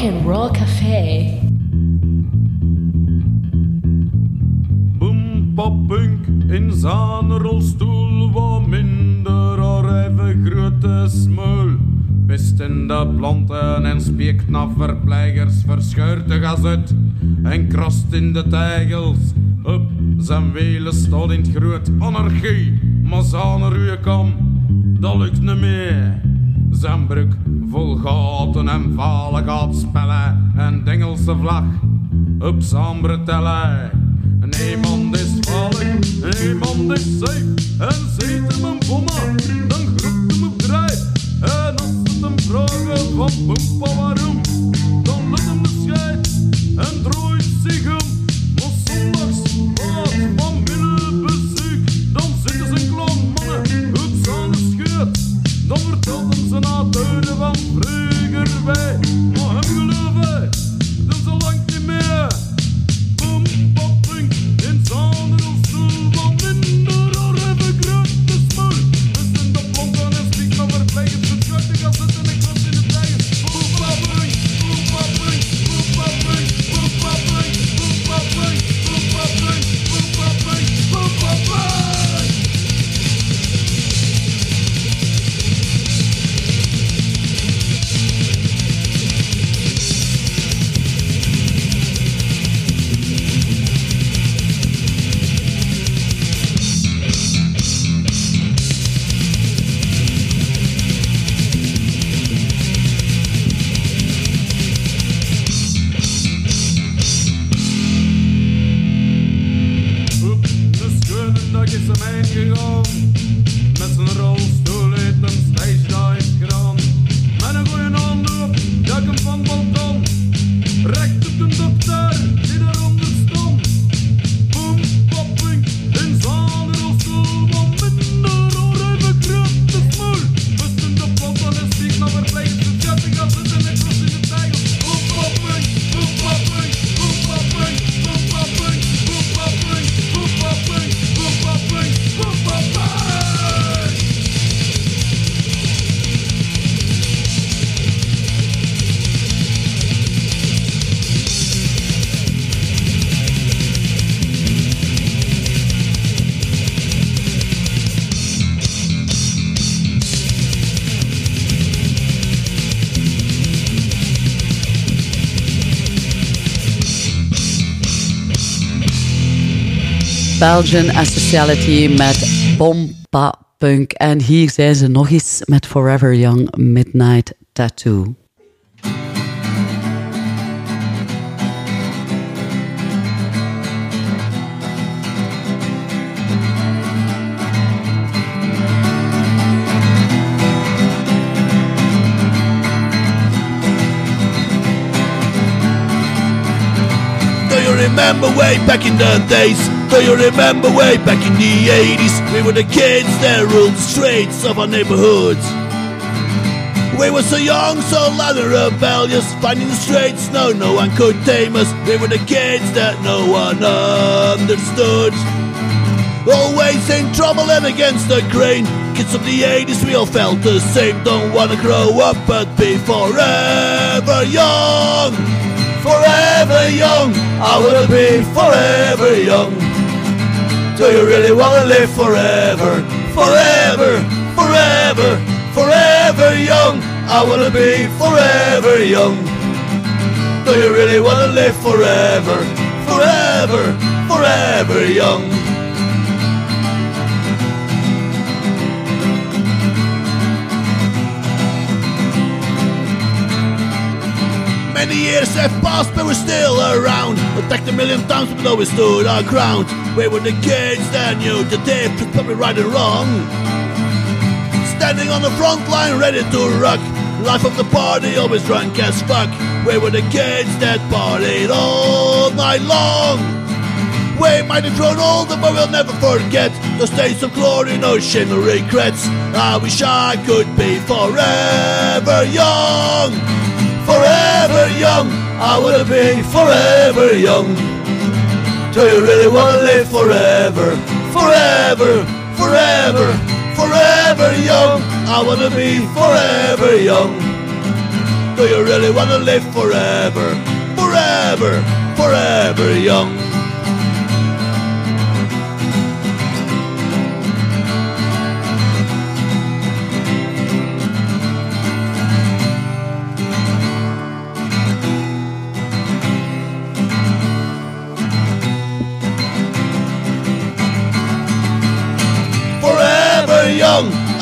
Rock and Roll Café. Poppunk in zijn rolstoel wat minder haar even grote smul. Pist in de planten en spiekt naar verpleegers, verscheurt de gazet en krast in de tegels. Op zijn wielen staat in het groot anarchie, maar zijn ruwe kam, dat lukt niet meer. Zijn broek en vale gaat spellen en de Engelse vlag op zijn bretellen. Belgian Asociality met Bomba Punk. En hier zijn ze nog eens met Forever Young Midnight Tattoo. Remember way back in the days? Do you remember way back in the 80s? We were the kids that ruled the streets of our neighborhoods. We were so young, so loud and rebellious, finding the streets, no, no one could tame us. We were the kids that no one understood. Always in trouble and against the grain. Kids of the 80s, we all felt the same. Don't wanna grow up, but be forever young. Forever young, I wanna be forever young. Do you really wanna live forever? Forever, forever, forever young. I wanna be forever young. Do you really wanna live forever? Forever, forever young. Many years have passed, but we're still around. Attacked a million times, but always stood our ground. We were the kids that knew the difference between right and wrong. Standing on the front line, ready to rock. Life of the party, always drunk as fuck. We were the kids that partied all night long. We might have grown older, but we'll never forget those days of glory, no shame, no regrets. I wish I could be forever young, forever young. I wanna be forever young. Do you really wanna live forever, forever, forever, forever young? I wanna be forever young. Do you really wanna live forever? Forever, forever young.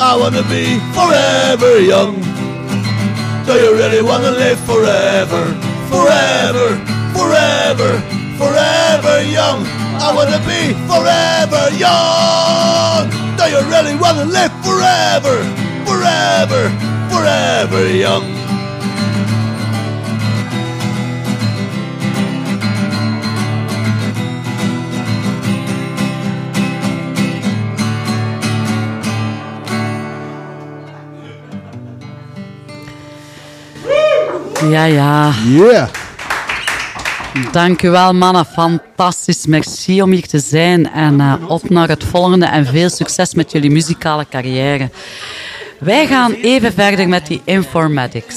I wanna be forever young. Do you really wanna live forever? Forever, forever, forever young. I wanna be forever young. Do you really wanna live forever? Forever, forever young. Ja, ja. Yeah. Dank u wel, mannen. Fantastisch. Merci om hier te zijn. En eh, op naar het volgende. En veel succes met jullie muzikale carrière. Wij gaan even verder met die informatics.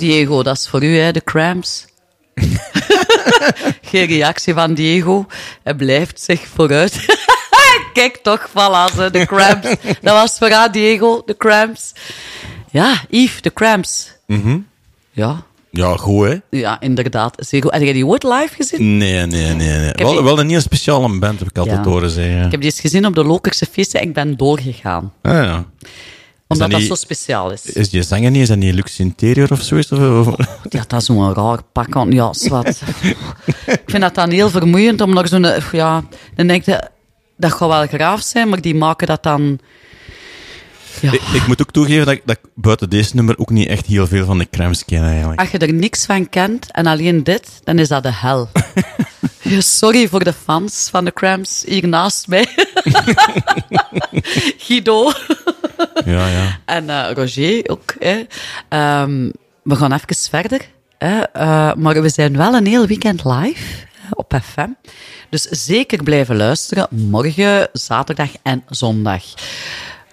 Diego, dat is voor u, hè, de cramps. Geen reactie van Diego. Hij blijft zich vooruit. Kijk toch, voilà, ze, de cramps. Dat was voor haar, Diego, de cramps. Ja, Yves, de cramps. Mhm. Ja, Ja, goed hè? ja, inderdaad. Zeer goed. Heb jij die ooit live gezien? Nee, nee, nee. nee. Wel, die- wel een heel speciale band, heb ik altijd Ja. horen zeggen. Ik heb die eens gezien op de Lokerse feesten en ik ben doorgegaan. Ah, ja. Omdat dat zo speciaal is. Is die zanger niet? Is dat niet Lux Interior of zoiets? Of, Ja, dat is zo'n raar pak. aan- Ja, zwart. ik vind dat dan heel vermoeiend om nog zo'n... Ja, dan denk je, dat gaat wel graaf zijn, maar die maken dat dan... Ja. ik, ik moet ook toegeven dat ik, dat ik buiten deze nummer ook niet echt heel veel van de crèmes ken eigenlijk. Als je er niks van kent en alleen dit, dan is dat de hel. Ja, Sorry voor de fans van de Cramps hier naast mij. Guido. Ja, ja. En eh, Roger ook. Hè. Ehm, we gaan even verder. Hè. Eh, maar we zijn wel een heel weekend live op FM. Dus zeker blijven luisteren. Morgen, zaterdag en zondag.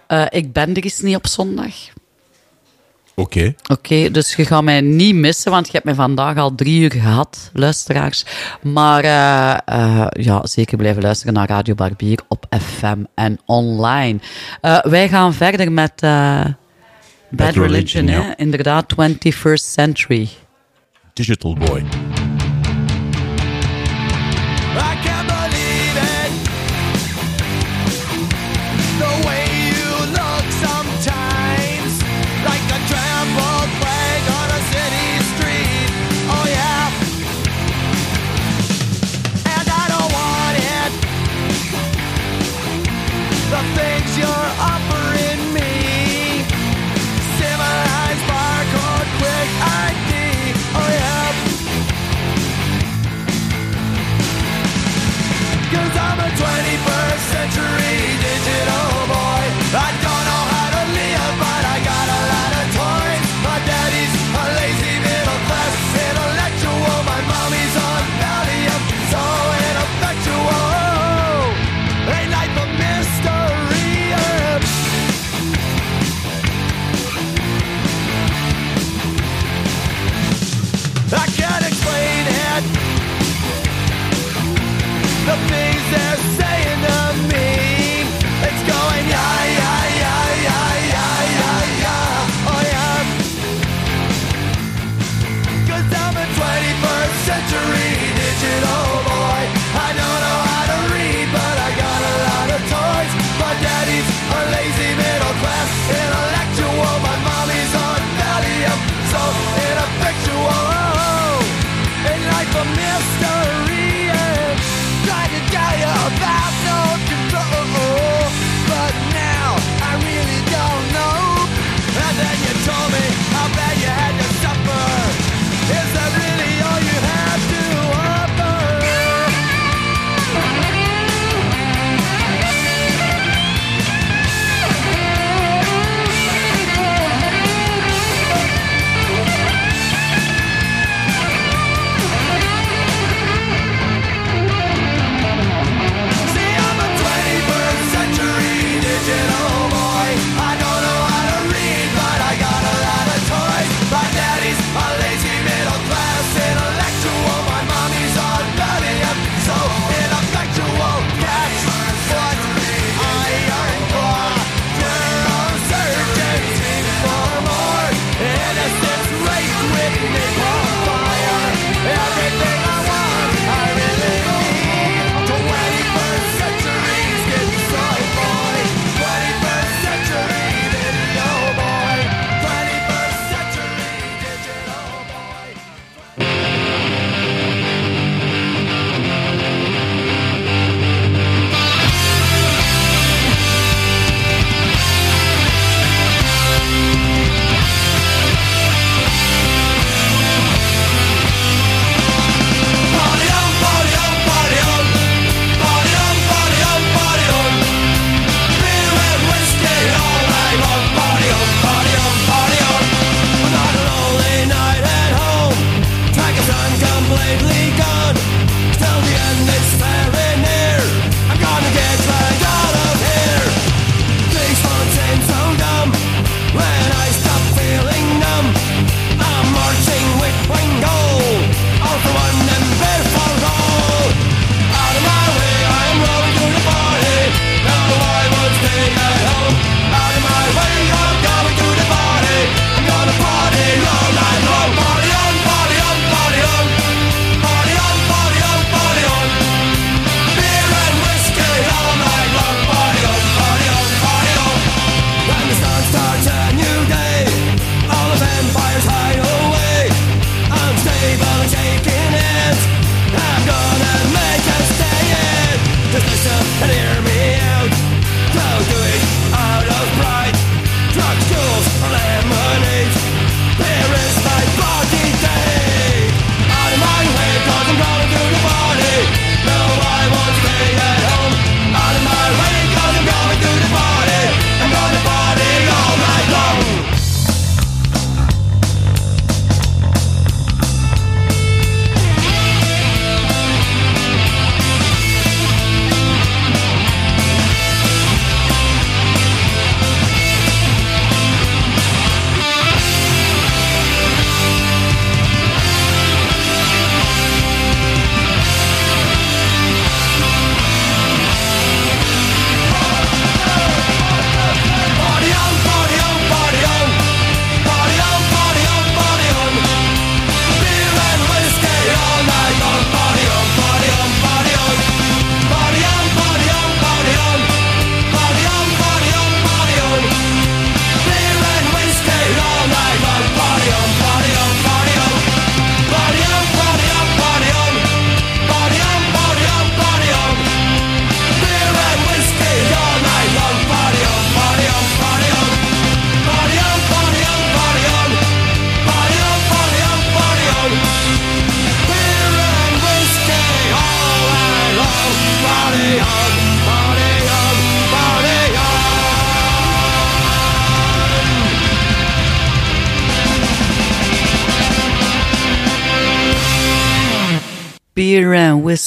Eh, ik ben er eens niet op zondag. Oké. Oké, dus je gaat mij niet missen, want je hebt mij vandaag al drie uur gehad, luisteraars. Maar eh, eh, ja, zeker blijven luisteren naar Radio Barbier op FM en online. Eh, wij gaan verder met eh, Bad, Religion, Religion, hè? ja. inderdaad, 21st Century. Digital Boy.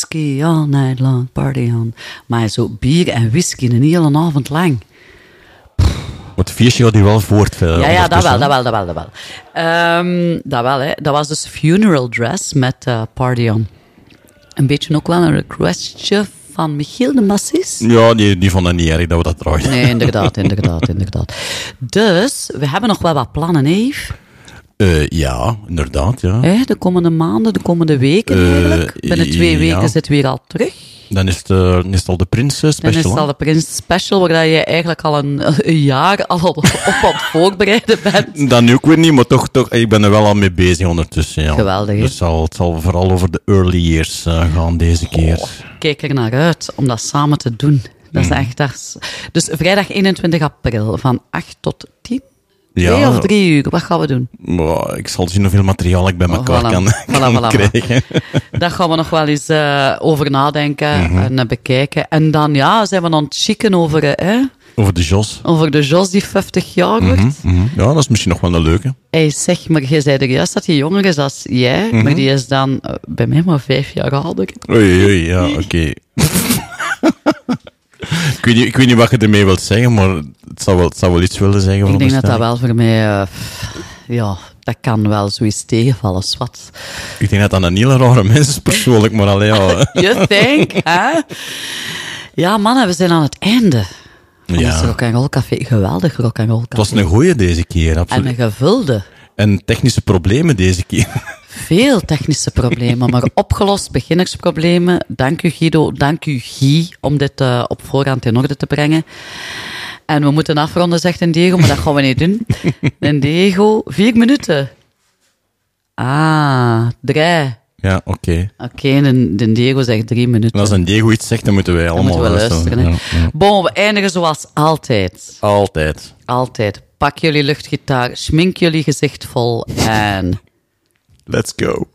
Whisky all night long, party on. Maar zo bier en whisky een hele avond lang. Maar het feestje gaat u wel voort. eh, Ja, ja, dat wel, dat wel, dat wel, dat wel. Ehm, dat wel, hè. Dat was dus Funeral Dress met eh, Party On. Een beetje ook wel een requestje van Michiel de Massis. Ja, die, die vond het niet erg dat we dat draaien. Nee, inderdaad, inderdaad, inderdaad. Dus, we hebben nog wel wat plannen, hè, Eh, ja, inderdaad, ja. De komende maanden, de komende weken Eh, eigenlijk. Binnen twee weken zit het weer al terug. Dan is het, dan is het al de Prins eh, Dan special. is het al de Prins Special, waar je eigenlijk al een, een jaar al op, aan het voorbereiden bent. Dan nu ook weer niet, maar toch, toch, ik ben er wel al mee bezig ondertussen. Ja. Geweldig, hè? Dus het zal, het zal vooral over de early years eh, gaan deze keer. kijk er naar uit om dat samen te doen. Dat is Mhm. echt... Dat is, dus vrijdag 21 april van 8 tot 10? Ja. Twee of drie uur, wat gaan we doen? Maar ik zal zien hoeveel materiaal ik bij elkaar voilà. kan, Voilà, kan voilà, voilà. krijgen. Daar gaan we nog wel eens eh, over nadenken Mhm. en eh, bekijken. En dan ja, zijn we aan het chicken over, eh, hè, Over de Jos. over de Jos die 50 jaar wordt. Mhm, mhm. Ja, dat is misschien nog wel een leuke. Hij zegt, maar jij zei er juist dat hij jonger is als jij, Mhm. maar die is dan eh, bij mij maar vijf jaar ouder. Oei, oei, ja, oké. Ik, weet niet, ik weet niet wat je ermee wilt zeggen, maar het zou wel, het zou wel iets willen zeggen. Ik denk dat dat wel voor mij, eh, ja, dat kan wel zoiets tegenvallen, wat. Ik denk dat dat een hele rare mens is, persoonlijk, maar alleen ja. You think, hè? Ja, mannen, we zijn aan het einde. Van Ja. ons Rock and Roll Café. Geweldig Rock and Roll Het Café. was een goeie deze keer, En absoluut. een gevulde. En technische problemen deze keer. Veel technische problemen, maar opgelost, beginnersproblemen. Dank u Guido, dank u Guy, om dit eh, op voorhand in orde te brengen. En we moeten afronden, zegt een Diego, maar dat gaan we niet doen. Een Diego, vier minuten. Ah, drie. Ja, oké. Oké, en de Diego zegt drie minuten. En als een Diego iets zegt, dan moeten wij allemaal moeten we luisteren. Ja, ja. Bon, we eindigen zoals altijd. Altijd. Altijd. Pak jullie luchtgitaar, schmink jullie gezicht vol en... Let's go.